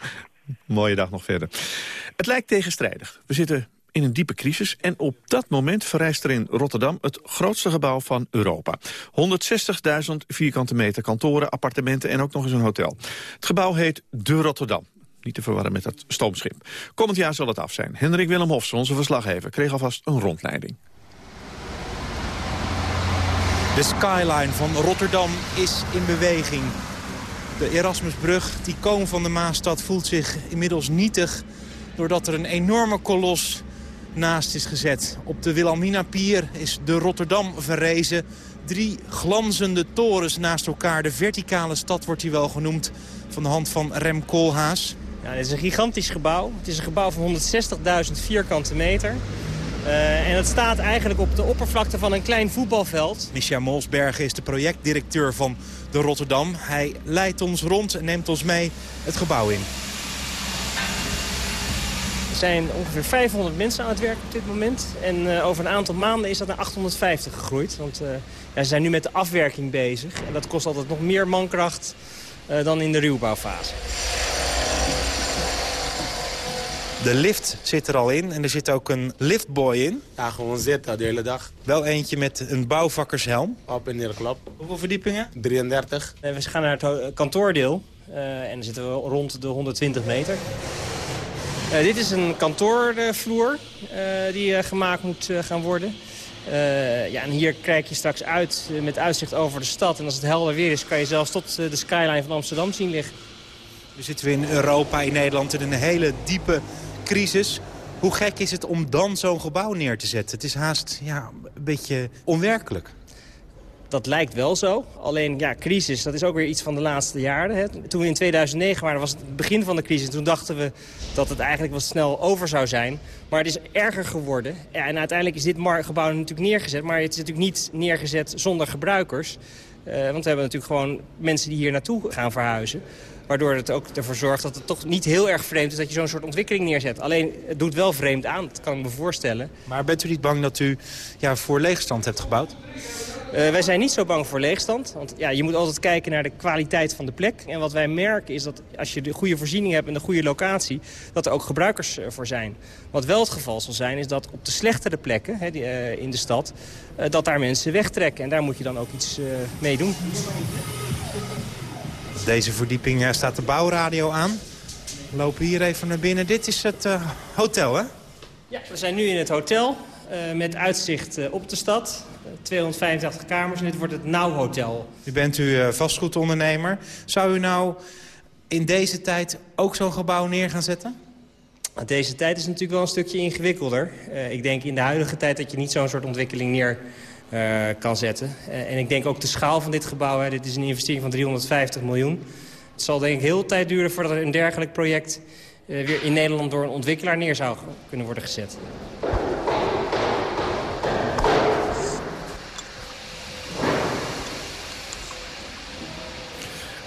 Mooie dag nog verder. Het lijkt tegenstrijdig. We zitten in een diepe crisis. En op dat moment verrijst er in Rotterdam het grootste gebouw van Europa. 160.000 vierkante meter kantoren, appartementen en ook nog eens een hotel. Het gebouw heet De Rotterdam. Niet te verwarren met dat stoomschip. Komend jaar zal het af zijn. Hendrik Willem Hofs, onze verslaggever, kreeg alvast een rondleiding. De skyline van Rotterdam is in beweging. De Erasmusbrug, die koom van de Maastad, voelt zich inmiddels nietig... doordat er een enorme kolos naast is gezet. Op de Wilhelmina Pier is de Rotterdam verrezen. Drie glanzende torens naast elkaar. De verticale stad wordt hier wel genoemd van de hand van Rem Koolhaas. Ja, dit is een gigantisch gebouw. Het is een gebouw van 160.000 vierkante meter. Uh, en het staat eigenlijk op de oppervlakte van een klein voetbalveld. Micha Molsbergen is de projectdirecteur van de Rotterdam. Hij leidt ons rond en neemt ons mee het gebouw in. Er zijn ongeveer 500 mensen aan het werk op dit moment. En uh, over een aantal maanden is dat naar 850 gegroeid. Want uh, ja, ze zijn nu met de afwerking bezig. En dat kost altijd nog meer mankracht uh, dan in de ruwbouwfase. De lift zit er al in en er zit ook een liftboy in. Ja, gewoon zitten de hele dag. Wel eentje met een bouwvakkershelm. Op en neer klap. Hoeveel verdiepingen? 33. En we gaan naar het kantoordeel. Uh, en dan zitten we rond de 120 meter. Uh, dit is een kantoorvloer uh, die gemaakt moet gaan worden. ja, en hier kijk je straks uit met uitzicht over de stad. En als het helder weer is, kan je zelfs tot de skyline van Amsterdam zien liggen. Nu zitten we in Europa, in Nederland, in een hele diepe crisis. Hoe gek is het om dan zo'n gebouw neer te zetten? Het is haast ja, een beetje onwerkelijk. Dat lijkt wel zo. Alleen, ja, crisis, dat is ook weer iets van de laatste jaren. Hè. Toen we in 2009 waren, was het begin van de crisis. Toen dachten we dat het eigenlijk wel snel over zou zijn. Maar het is erger geworden. En uiteindelijk is dit gebouw natuurlijk neergezet. Maar het is natuurlijk niet neergezet zonder gebruikers. Uh, want we hebben natuurlijk gewoon mensen die hier naartoe gaan verhuizen. Waardoor het ook ervoor zorgt dat het toch niet heel erg vreemd is dat je zo'n soort ontwikkeling neerzet. Alleen het doet wel vreemd aan, dat kan ik me voorstellen. Maar bent u niet bang dat u ja, voor leegstand hebt gebouwd? Uh, wij zijn niet zo bang voor leegstand. Want ja, je moet altijd kijken naar de kwaliteit van de plek. En wat wij merken is dat als je de goede voorziening hebt en de goede locatie... dat er ook gebruikers uh, voor zijn. Wat wel het geval zal zijn is dat op de slechtere plekken hè, die, uh, in de stad... dat daar mensen wegtrekken. En daar moet je dan ook iets mee doen. Deze verdieping staat de bouwradio aan. We lopen hier even naar binnen. Dit is het hotel, hè? Ja, we zijn nu in het hotel met uitzicht uh, op de stad. 285 kamers en dit wordt het Nauw Hotel. U bent u vastgoedondernemer. Zou u nou in deze tijd ook zo'n gebouw neer gaan zetten? Deze tijd is natuurlijk wel een stukje ingewikkelder. ik denk in de huidige tijd dat je niet zo'n soort ontwikkeling neer uh, kan zetten. Uh, en ik denk ook de schaal van dit gebouw, hè, dit is een investering van 350 miljoen. Het zal denk ik heel tijd duren voordat er een dergelijk project weer in Nederland door een ontwikkelaar neer zou kunnen worden gezet.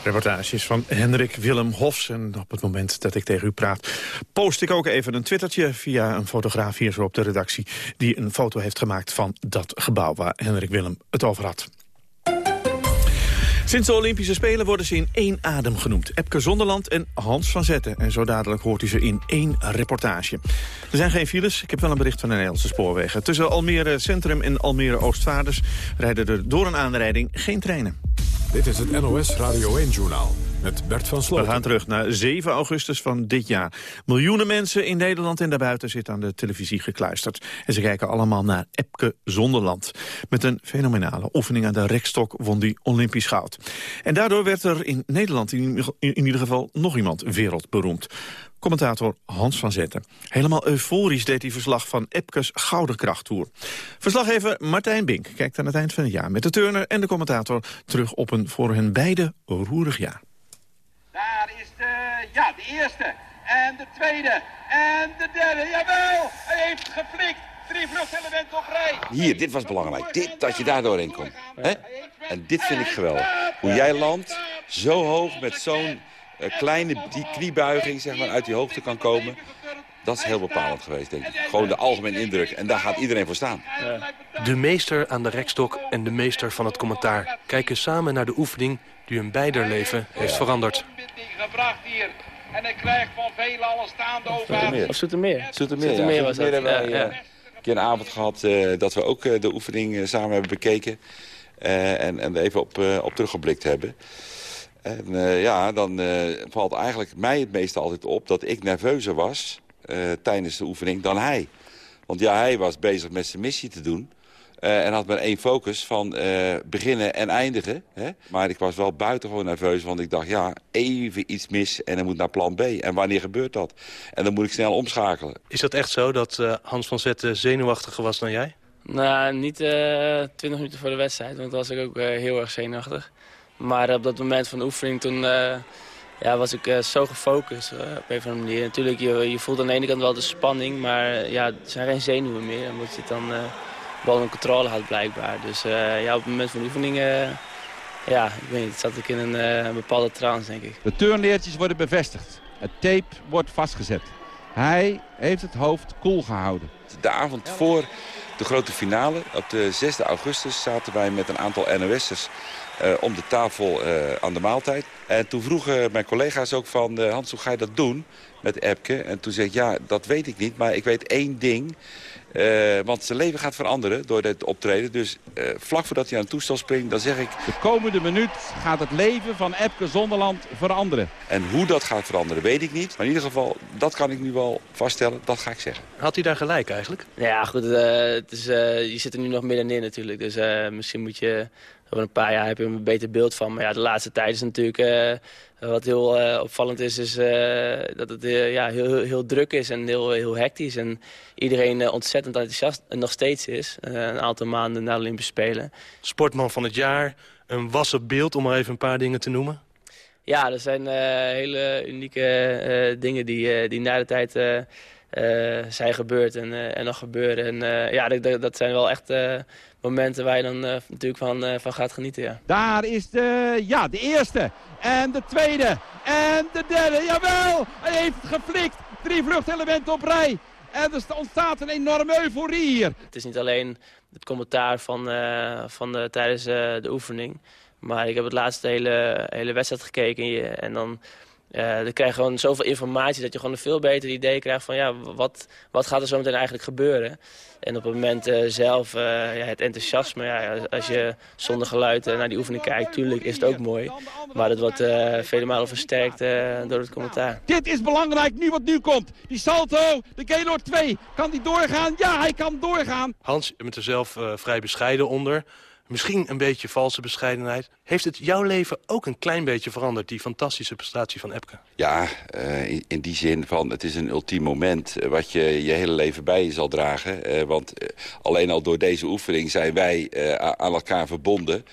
Reportages van Hendrik Willem Hofs. En op het moment dat ik tegen u praat, post ik ook even een twittertje via een fotograaf hier zo op de redactie, die een foto heeft gemaakt van dat gebouw waar Hendrik Willem het over had. Sinds de Olympische Spelen worden ze in één adem genoemd. Epke Zonderland en Hans van Zetten. En zo dadelijk hoort u ze in één reportage. Er zijn geen files. Ik heb wel een bericht van de Nederlandse spoorwegen. Tussen Almere Centrum en Almere Oostvaarders rijden er door een aanrijding geen treinen. Dit is het NOS Radio 1-journaal met Bert van Sloten. We gaan terug naar 7 augustus van dit jaar. Miljoenen mensen in Nederland en daarbuiten zitten aan de televisie gekluisterd. En ze kijken allemaal naar Epke Zonderland. Met een fenomenale oefening aan de rekstok won die Olympisch goud. En daardoor werd er in Nederland in, in ieder geval nog iemand wereldberoemd. Commentator Hans van Zetten. Helemaal euforisch deed hij verslag van Epkes Gouden Krachttour. Verslaggever Martijn Bink kijkt aan het eind van het jaar... met de turner en de commentator terug op een voor hen beide roerig jaar. Daar is de, ja, de eerste en de tweede en de derde. Jawel, hij heeft geflikt. Drie vluchtelementen op rij. Hier, dit was belangrijk. Dit, dat je daar doorheen komt. Hè? En dit vind ik geweldig. Hoe jij landt, zo hoog met zo'n kleine die kniebuiging zeg maar, uit die hoogte kan komen. Dat is heel bepalend geweest, denk ik. Gewoon de algemene indruk. En daar gaat iedereen voor staan. De meester aan de rekstok en de meester van het commentaar... kijken samen naar de oefening die hun beider leven heeft veranderd. En hij krijgt van velen alle staande ovaties. Of Zoetermeer. Zoetermeer, Zoetermeer ja. was dat. Hebben wij, ja, ja. een keer een avond gehad uh, dat we ook uh, de oefening uh, samen hebben bekeken. en, en er even op, op teruggeblikt hebben. En uh, ja, dan uh, valt eigenlijk mij het meeste altijd op dat ik nerveuzer was uh, tijdens de oefening dan hij. Want ja, hij was bezig met zijn missie te doen. en had maar één focus van beginnen en eindigen. Hè? Maar ik was wel buitengewoon nerveus, want ik dacht, ja, even iets mis en dan moet naar plan B. En wanneer gebeurt dat? En dan moet ik snel omschakelen. Is dat echt zo dat Hans van Zetten zenuwachtiger was dan jij? Nou, niet twintig minuten voor de wedstrijd, want dan was ik ook heel erg zenuwachtig. Maar op dat moment van de oefening, toen, uh, ja, was ik zo gefocust op een of andere manier. Natuurlijk, je, je voelt aan de ene kant wel de spanning, maar ja, er zijn geen zenuwen meer. Omdat je het dan wel een controle had blijkbaar. Dus ja, op het moment van de oefening, ja, ik weet niet, zat ik in een, een bepaalde trance, denk ik. De turnleertjes worden bevestigd. Het tape wordt vastgezet. Hij heeft het hoofd koel gehouden. De avond voor de grote finale, op de 6 augustus, zaten wij met een aantal NOS'ers om de tafel uh, aan de maaltijd. En toen vroegen mijn collega's ook van, uh, Hans, hoe ga je dat doen met Epke? En toen zei ik, ja, dat weet ik niet, maar ik weet één ding. Uh, want zijn leven gaat veranderen door dit optreden. Dus uh, vlak voordat hij aan het toestel springt, dan zeg ik... De komende minuut gaat het leven van Epke Zonderland veranderen. En hoe dat gaat veranderen, weet ik niet. Maar in ieder geval, dat kan ik nu wel vaststellen. Dat ga ik zeggen. Had hij daar gelijk eigenlijk? Ja, goed. Uh, het is, je zit er nu nog middenin natuurlijk. Dus misschien moet je... Over een paar jaar heb je er een beter beeld van. Maar ja, de laatste tijd is natuurlijk... Wat heel uh, opvallend is, is uh, dat het uh, ja, heel, heel, heel, druk is en heel, heel hectisch. En iedereen ontzettend enthousiast nog steeds is. een aantal maanden na de Olympische Spelen. Sportman van het jaar, een wassen beeld om maar even een paar dingen te noemen. Ja, er zijn hele unieke dingen die, die na de tijd zijn gebeurd en, en nog gebeuren. En ja, dat, dat zijn wel echt momenten waar je dan uh, natuurlijk van, uh, van gaat genieten. Ja. Daar is de, ja, de eerste en de tweede en de derde. Jawel, hij heeft het geflikt. Drie vluchtelementen op rij. En er ontstaat een enorme euforie hier. Het is niet alleen het commentaar van, uh, van de, tijdens de oefening. Maar ik heb het laatste hele, hele wedstrijd gekeken en dan... Uh, dan krijg je gewoon zoveel informatie dat je gewoon een veel beter idee krijgt van ja, wat, wat gaat er zo meteen eigenlijk gebeuren. En op het moment uh, zelf, uh, ja, het enthousiasme, ja, als je zonder geluid naar die oefening kijkt, tuurlijk is het ook mooi. Maar het wordt vele malen versterkt door het commentaar. Dit is belangrijk, nu wat nu komt. Die salto, de Gaylord 2, kan die doorgaan? Ja, hij kan doorgaan. Hans, je bent er zelf vrij bescheiden onder misschien een beetje valse bescheidenheid. Heeft het jouw leven ook een klein beetje veranderd, die fantastische prestatie van Epke? Ja, uh, in, die zin van het is een ultiem moment uh, wat je je hele leven bij je zal dragen. Uh, want alleen al door deze oefening zijn wij aan elkaar verbonden.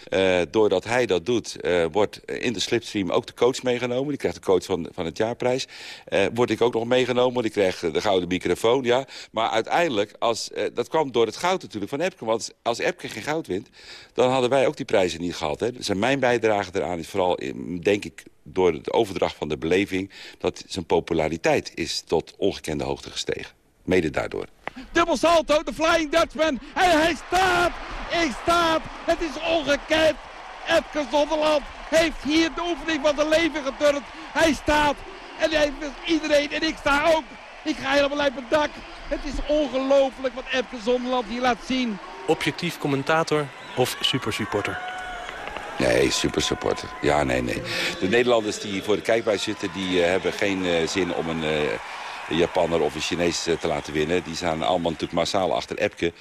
doordat hij dat doet, wordt in de slipstream ook de coach meegenomen. Die krijgt de coach van, van het jaarprijs. word ik ook nog meegenomen, want ik krijg de gouden microfoon. Ja. Maar uiteindelijk, als, dat kwam door het goud natuurlijk van Epke. Want als Epke geen goud wint, dan hadden wij ook die prijzen niet gehad. Hè. Dus mijn bijdrage eraan is vooral, denk ik, door de overdracht van de beleving... dat zijn populariteit is tot ongekende hoogte gestegen. Mede daardoor. Dubbel salto, de Flying Dutchman. En hij staat! Ik staat! Het is ongekend! Epke Zonderland heeft hier de oefening van zijn leven geturnd. Hij staat! En hij, iedereen, en ik sta ook. Ik ga helemaal uit mijn dak. Het is ongelooflijk wat Epke Zonderland hier laat zien. Objectief commentator of supersupporter? Nee, supersupporter. Ja, nee, nee. De Nederlanders die voor de kijkbuis zitten... die uh, hebben geen uh, zin om een uh, Japanner of een Chinees te laten winnen. Die staan allemaal natuurlijk massaal achter Epke.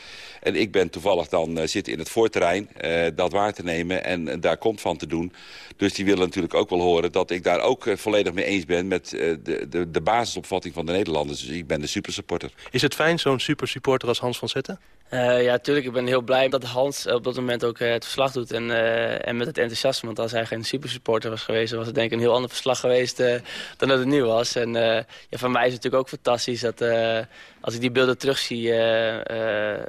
En ik ben toevallig dan uh, zitten in het voorterrein uh, dat waar te nemen en uh, daar komt van te doen. Dus die willen natuurlijk ook wel horen dat ik daar ook volledig mee eens ben met de, de, de basisopvatting van de Nederlanders. Dus ik ben de supersupporter. Is het fijn zo'n supersupporter als Hans van Zetten? Ja, natuurlijk. Ik ben heel blij dat Hans op dat moment ook het verslag doet. En, en met het enthousiasme. Want als hij geen supersupporter was geweest... was het denk ik een heel ander verslag geweest dan dat het nu was. En ja, voor mij is het natuurlijk ook fantastisch dat als ik die beelden terugzie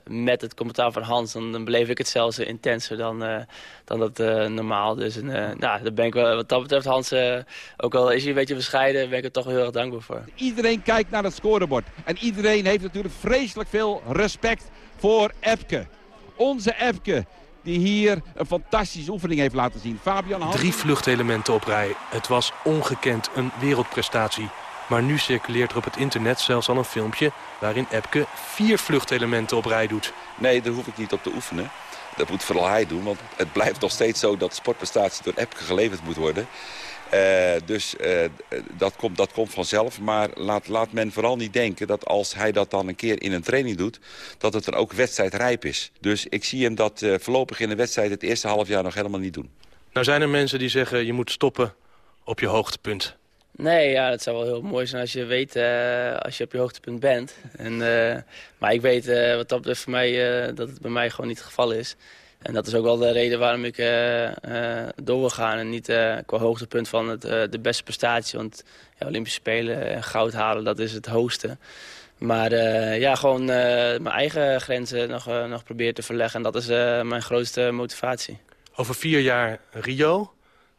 met het commentaar van Hans, dan, beleef ik het zelfs intenser dan, dan dat normaal. Dus nou, daar ben ik wel, wat dat betreft, Hans, ook al is hij een beetje bescheiden, ben ik er toch wel heel erg dankbaar voor. Iedereen kijkt naar het scorebord. En iedereen heeft natuurlijk vreselijk veel respect voor Epke. Onze Epke, die hier een fantastische oefening heeft laten zien. Fabian Hans... Drie vluchtelementen op rij. Het was ongekend een wereldprestatie. Maar nu circuleert er op het internet zelfs al een filmpje... waarin Epke vier vluchtelementen op rij doet. Nee, daar hoef ik niet op te oefenen. Dat moet vooral hij doen, want het blijft nog steeds zo... dat sportprestatie door Epke geleverd moet worden. Uh, dus uh, dat, komt, dat komt vanzelf. Maar laat, laat men vooral niet denken dat als hij dat dan een keer in een training doet... dat het dan ook wedstrijdrijp is. Dus ik zie hem dat uh, voorlopig in de wedstrijd het eerste half jaar nog helemaal niet doen. Nou zijn er mensen die zeggen je moet stoppen op je hoogtepunt. Nee, ja, dat zou wel heel mooi zijn als je weet, uh, als je op je hoogtepunt bent. En, uh, maar ik weet uh, wat dat betreft voor mij, dat het bij mij gewoon niet het geval is. En dat is ook wel de reden waarom ik door wil gaan. En niet qua hoogtepunt van het, de beste prestatie. Want ja, Olympische Spelen en goud halen, dat is het hoogste. Maar ja, gewoon mijn eigen grenzen nog, nog proberen te verleggen. En dat is mijn grootste motivatie. Over vier jaar Rio,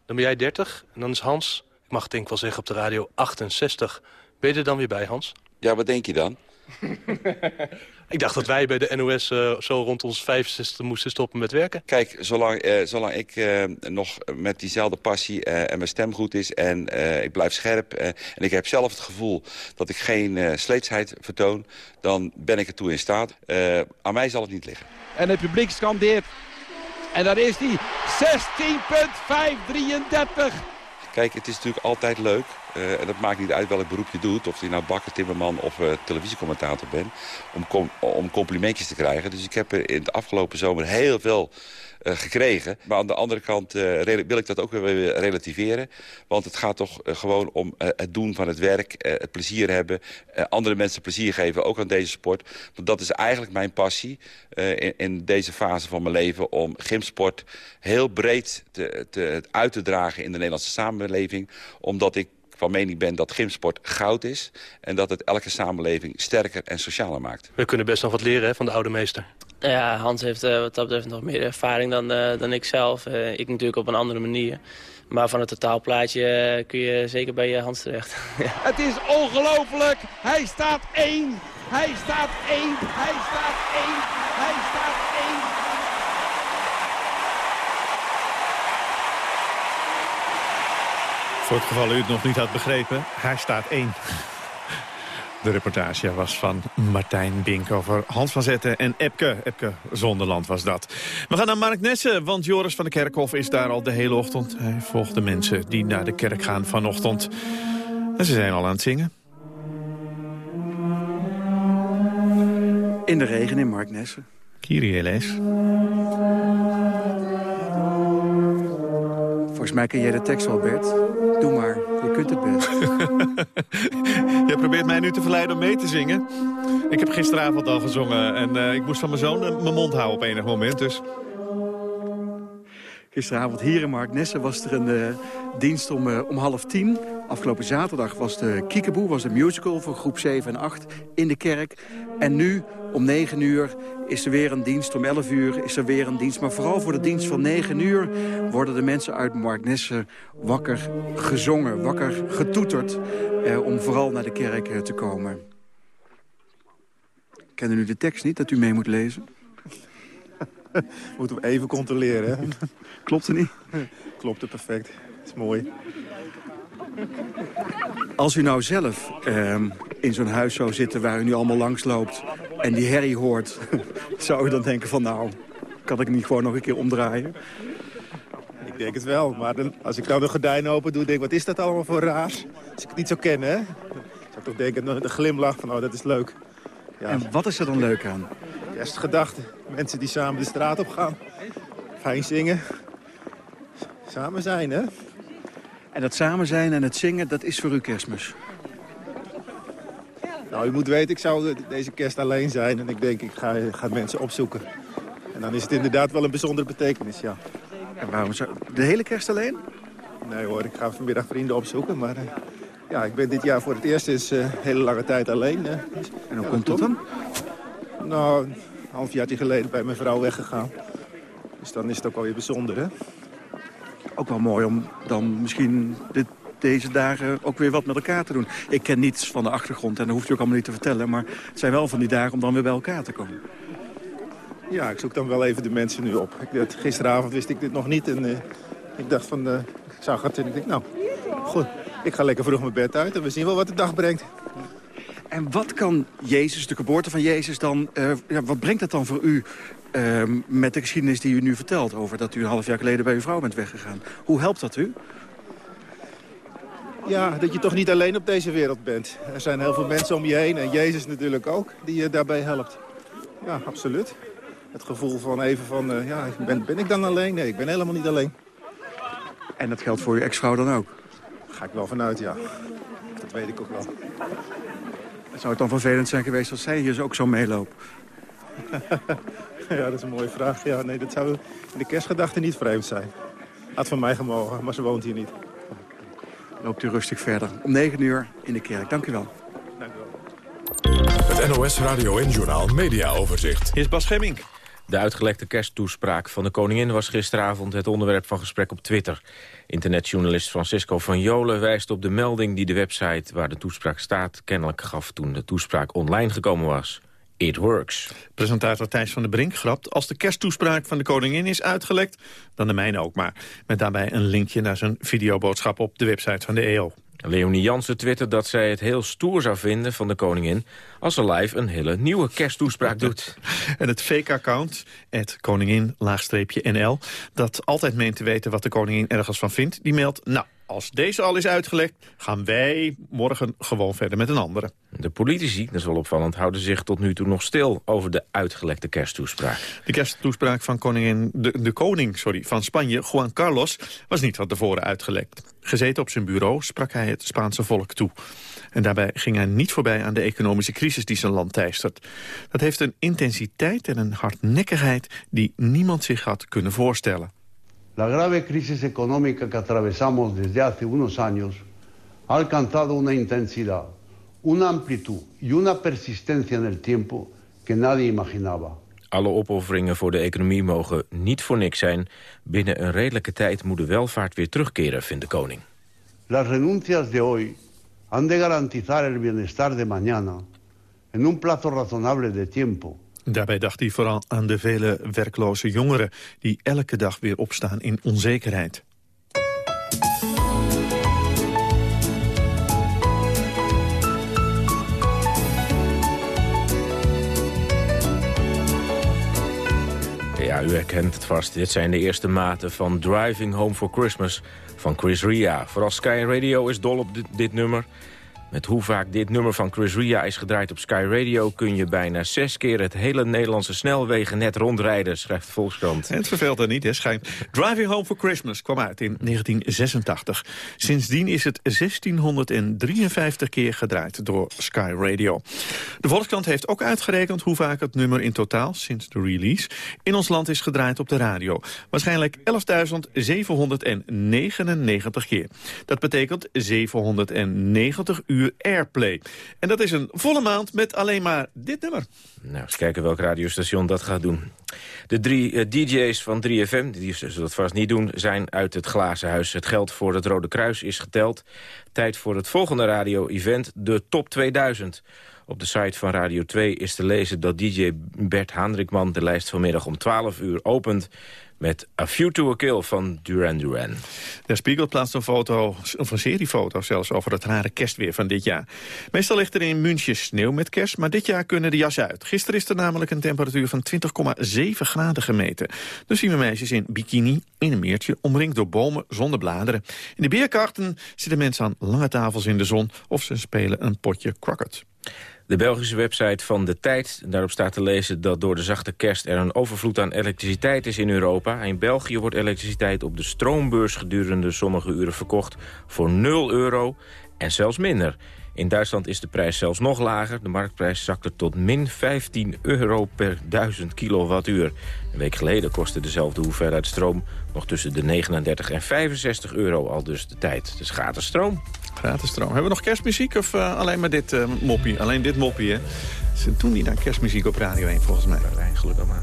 dan ben jij 30 en dan is Hans, ik mag het denk ik wel zeggen op de radio, 68. Ben je er dan weer bij, Hans? Ja, wat denk je dan? (laughs) ik dacht dat wij bij de NOS uh, zo rond ons 65 moesten stoppen met werken. Kijk, zolang, uh, zolang ik uh, nog met diezelfde passie en mijn stem goed is... en ik blijf scherp en ik heb zelf het gevoel dat ik geen sleetsheid vertoon... dan ben ik ertoe in staat. aan mij zal het niet liggen. En het publiek scandeert en daar is hij. 16.533. Kijk, het is natuurlijk altijd leuk. Uh, en dat maakt niet uit welk beroep je doet. Of je nou bakker, timmerman of uh, televisiecommentator bent. Om, om complimentjes te krijgen. Dus ik heb in de afgelopen zomer heel veel uh, gekregen. Maar aan de andere kant wil ik dat ook weer relativeren. Want het gaat toch gewoon om het doen van het werk, het plezier hebben... andere mensen plezier geven, ook aan deze sport. Want dat is eigenlijk mijn passie in, in, deze fase van mijn leven... om gymsport heel breed te, te, uit te dragen in de Nederlandse samenleving. Omdat ik van mening ben dat gymsport goud is... en dat het elke samenleving sterker en socialer maakt. We kunnen best nog wat leren hè, van de oude meester. Ja, Hans heeft uh, wat dat betreft nog meer ervaring dan, uh, dan ik zelf. Uh, ik natuurlijk op een andere manier. Maar van het totaalplaatje kun je zeker bij Hans terecht. (laughs) Het is ongelooflijk. Hij staat één. Hij staat één. Hij staat één. Hij staat één. Voor het geval u het nog niet had begrepen, hij staat één. De reportage was van Martijn Bink over Hans van Zetten en Epke. Epke Zonderland was dat. We gaan naar Mark Nessen, want Joris van de Kerkhof is daar al de hele ochtend. Hij volgt de mensen die naar de kerk gaan vanochtend. En ze zijn al aan het zingen. In de regen in Mark Nessen. Kyrie lees. Volgens mij ken jij de tekst wel, Bert. Doe maar, je kunt het best. (laughs) je probeert mij nu te verleiden om mee te zingen. Ik heb gisteravond al gezongen en uh, ik moest van mijn zoon mijn mond houden op enig moment. Dus Gisteravond hier in Marknessen was er een uh, dienst om, uh, om half tien. Afgelopen zaterdag was de Kiekeboe, was de musical voor groep 7 en 8 in de kerk. En nu om 9 uur is er weer een dienst. Om 11 uur is er weer een dienst. Maar vooral voor de dienst van 9 uur worden de mensen uit Marknessen wakker gezongen, wakker getoeterd. Eh, om vooral naar de kerk eh, te komen. Kennen u de tekst niet, dat u mee moet lezen? (laughs) Moeten we even controleren, hè? Klopt er niet? (laughs) Klopt er perfect. Dat is mooi. Als u nou zelf eh, in zo'n huis zou zitten waar u nu allemaal langs loopt... en die herrie hoort, (laughs) zou u dan denken van nou, kan ik niet gewoon nog een keer omdraaien? Ik denk het wel, maar dan, als ik nou de gordijnen open doe, denk ik, wat is dat allemaal voor raars? Als ik het niet zou kennen, hè? zou ik toch denken, de glimlach van, oh, dat is leuk. Ja. En wat is er dan leuk aan? Kerstgedachten. Mensen die samen de straat op gaan. Fijn zingen. Samen zijn, hè? En dat samen zijn en het zingen, dat is voor u kerstmis? Nou, u moet weten, ik zou deze kerst alleen zijn. En ik denk, ik ga, ga mensen opzoeken. En dan is het inderdaad wel een bijzondere betekenis, ja. En waarom zou... De hele kerst alleen? Nee hoor, ik ga vanmiddag vrienden opzoeken. Maar uh, ja, ik ben dit jaar voor het eerst sinds uh, hele lange tijd alleen. Uh, en hoe ja, komt dat dan? Nou, een halfjaartje geleden bij mijn vrouw weggegaan. Dus dan is het ook wel weer bijzonder, hè? Ook wel mooi om dan misschien dit, deze dagen ook weer wat met elkaar te doen. Ik ken niets van de achtergrond en dat hoeft u ook allemaal niet te vertellen. Maar het zijn wel van die dagen om dan weer bij elkaar te komen. Ja, ik zoek dan wel even de mensen nu op. Ik, gisteravond wist ik dit nog niet en uh, ik dacht van, uh, ik zag het en ik dacht, nou, goed. Ik ga lekker vroeg mijn bed uit en we zien wel wat de dag brengt. En wat kan Jezus, de geboorte van Jezus dan... Uh, ja, wat brengt dat dan voor u uh, met de geschiedenis die u nu vertelt... over dat u een half jaar geleden bij uw vrouw bent weggegaan? Hoe helpt dat u? Ja, dat je toch niet alleen op deze wereld bent. Er zijn heel veel mensen om je heen en Jezus natuurlijk ook... die je daarbij helpt. Ja, absoluut. Het gevoel van even van, uh, ja, ben, ben ik dan alleen? Nee, ik ben helemaal niet alleen. En dat geldt voor uw ex-vrouw dan ook? Ga ik wel vanuit, ja. Dat weet ik ook wel. Zou het dan vervelend zijn geweest als zij hier ook zo meeloopt? (laughs) Ja, dat is een mooie vraag. Ja, nee, dat zou in de kerstgedachte niet vreemd zijn. Had van mij gemogen, maar ze woont hier niet. Loopt u rustig verder. Om 9 uur in de kerk. Dank u wel. Dank u wel. Het NOS Radio en Journal Media Overzicht. Hier is Bas Schemming. De uitgelekte kersttoespraak van de koningin was gisteravond het onderwerp van gesprek op Twitter. Internetjournalist Francisco van Jolen wijst op de melding die de website waar de toespraak staat kennelijk gaf toen de toespraak online gekomen was. It works. Presentator Thijs van der Brink grapt... als de kersttoespraak van de koningin is uitgelekt, dan de mijne ook maar. Met daarbij een linkje naar zijn videoboodschap op de website van de EO. Leonie Jansen twittert dat zij het heel stoer zou vinden van de koningin... als ze live een hele nieuwe kersttoespraak doet. (laughs) En het fake-account, het koningin-nl... dat altijd meent te weten wat de koningin ergens van vindt... die meldt, nou, als deze al is uitgelekt... gaan wij morgen gewoon verder met een andere. De politici, dat is wel opvallend, houden zich tot nu toe nog stil... over de uitgelekte kersttoespraak. De kersttoespraak van koningin, de, de koning sorry, van Spanje, Juan Carlos... was niet van tevoren uitgelekt. Gezeten op zijn bureau sprak hij het Spaanse volk toe. En daarbij ging hij niet voorbij aan de economische crisis die zijn land teistert. Dat heeft een intensiteit en een hardnekkigheid die niemand zich had kunnen voorstellen. La grave crisis económica que atravesamos desde hace unos años ha alcanzado una intensidad, una amplitud y una persistencia en el tiempo que nadie imaginaba. Alle opofferingen voor de economie mogen niet voor niks zijn. Binnen een redelijke tijd moet de welvaart weer terugkeren, vindt de koning. Las renuncias de hoy han de garantizar el bienestar de mañana en un plazo razonable de tiempo. Daarbij dacht hij vooral aan de vele werkloze jongeren... die elke dag weer opstaan in onzekerheid. Ja, u herkent het vast. Dit zijn de eerste maten van Driving Home for Christmas van Chris Ria. Vooral Sky Radio is dol op dit, dit nummer. Met hoe vaak dit nummer van Chris Ria is gedraaid op Sky Radio... kun je bijna zes keer het hele Nederlandse snelwegen net rondrijden, schrijft Volkskrant. Het verveelt er niet, hè, schijnt. Driving Home for Christmas kwam uit in 1986. Sindsdien is het 1653 keer gedraaid door Sky Radio. De Volkskrant heeft ook uitgerekend hoe vaak het nummer in totaal... sinds de release in ons land is gedraaid op de radio. Waarschijnlijk 11.799 keer. Dat betekent 790 uur airplay. En dat is een volle maand met alleen maar dit nummer. Nou, eens kijken welk radiostation dat gaat doen. De drie uh, DJ's van 3FM, die zullen dat vast niet doen, zijn uit het glazen huis. Het geld voor het Rode Kruis is geteld. Tijd voor het volgende radio-event, de Top 2000. Op de site van Radio 2 is te lezen dat DJ Bert Haandrikman de lijst vanmiddag om 12 uur opent met A View to a Kill van Duran Duran. De Spiegel plaatst een foto, of een serie zelfs, over het rare kerstweer van dit jaar. Meestal ligt er in München sneeuw met kerst, maar dit jaar kunnen de jassen uit. Gisteren is er namelijk een temperatuur van 20,7 graden gemeten. Dus zien we meisjes in bikini in een meertje, omringd door bomen zonder bladeren. In de beerkarten zitten mensen aan lange tafels in de zon of ze spelen een potje croquet. De Belgische website van De Tijd, daarop staat te lezen dat door de zachte kerst er een overvloed aan elektriciteit is in Europa. In België wordt elektriciteit op de stroombeurs gedurende sommige uren verkocht voor 0 euro en zelfs minder. In Duitsland is de prijs zelfs nog lager. De marktprijs zakte tot min 15 euro per 1000 kilowattuur. Een week geleden kostte dezelfde hoeveelheid stroom nog tussen de 39 en 65 euro al dus de tijd. Dus gratis stroom. Gratis stroom. Hebben we nog kerstmuziek of uh, alleen maar dit uh, moppie? Alleen dit moppie, hè? Ze doen niet naar kerstmuziek op Radio 1, volgens mij. Eigenlijk maar.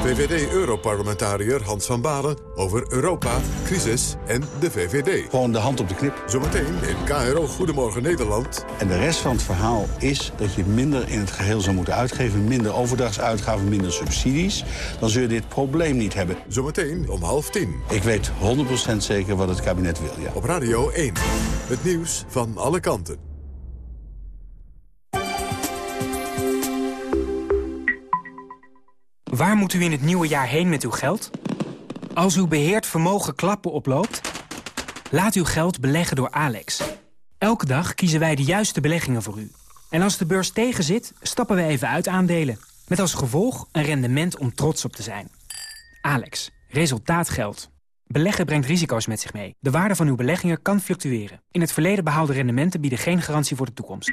VVD-europarlementariër Hans van Balen over Europa, crisis en de VVD. Gewoon de hand op de knip. Zometeen in KRO Goedemorgen Nederland. En de rest van het verhaal is dat je minder in het geheel zou moeten uitgeven. Minder overdrachtsuitgaven, minder subsidies. Dan zul je dit probleem niet hebben. Zometeen om half tien. Ik weet 100% zeker wat het kabinet wil, ja. Op Radio 1. Het nieuws van alle kanten. Waar moet u in het nieuwe jaar heen met uw geld? Als uw beheerd vermogen klappen oploopt? Laat uw geld beleggen door Alex. Elke dag kiezen wij de juiste beleggingen voor u. En als de beurs tegenzit, stappen we even uit aandelen. Met als gevolg een rendement om trots op te zijn. Alex, resultaat geldt. Beleggen brengt risico's met zich mee. De waarde van uw beleggingen kan fluctueren. In het verleden behaalde rendementen bieden geen garantie voor de toekomst.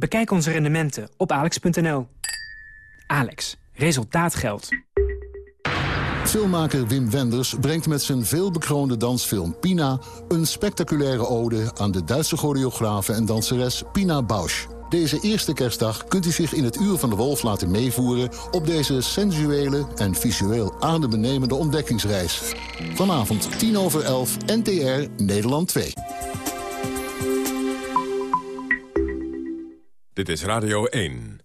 Bekijk onze rendementen op alex.nl. Alex, resultaat geldt. Filmmaker Wim Wenders brengt met zijn veelbekroonde dansfilm Pina... een spectaculaire ode aan de Duitse choreografe en danseres Pina Bausch. Deze eerste kerstdag kunt u zich in het Uur van de Wolf laten meevoeren... op deze sensuele en visueel adembenemende ontdekkingsreis. Vanavond 10 over 11, NTR, Nederland 2. Dit is Radio 1.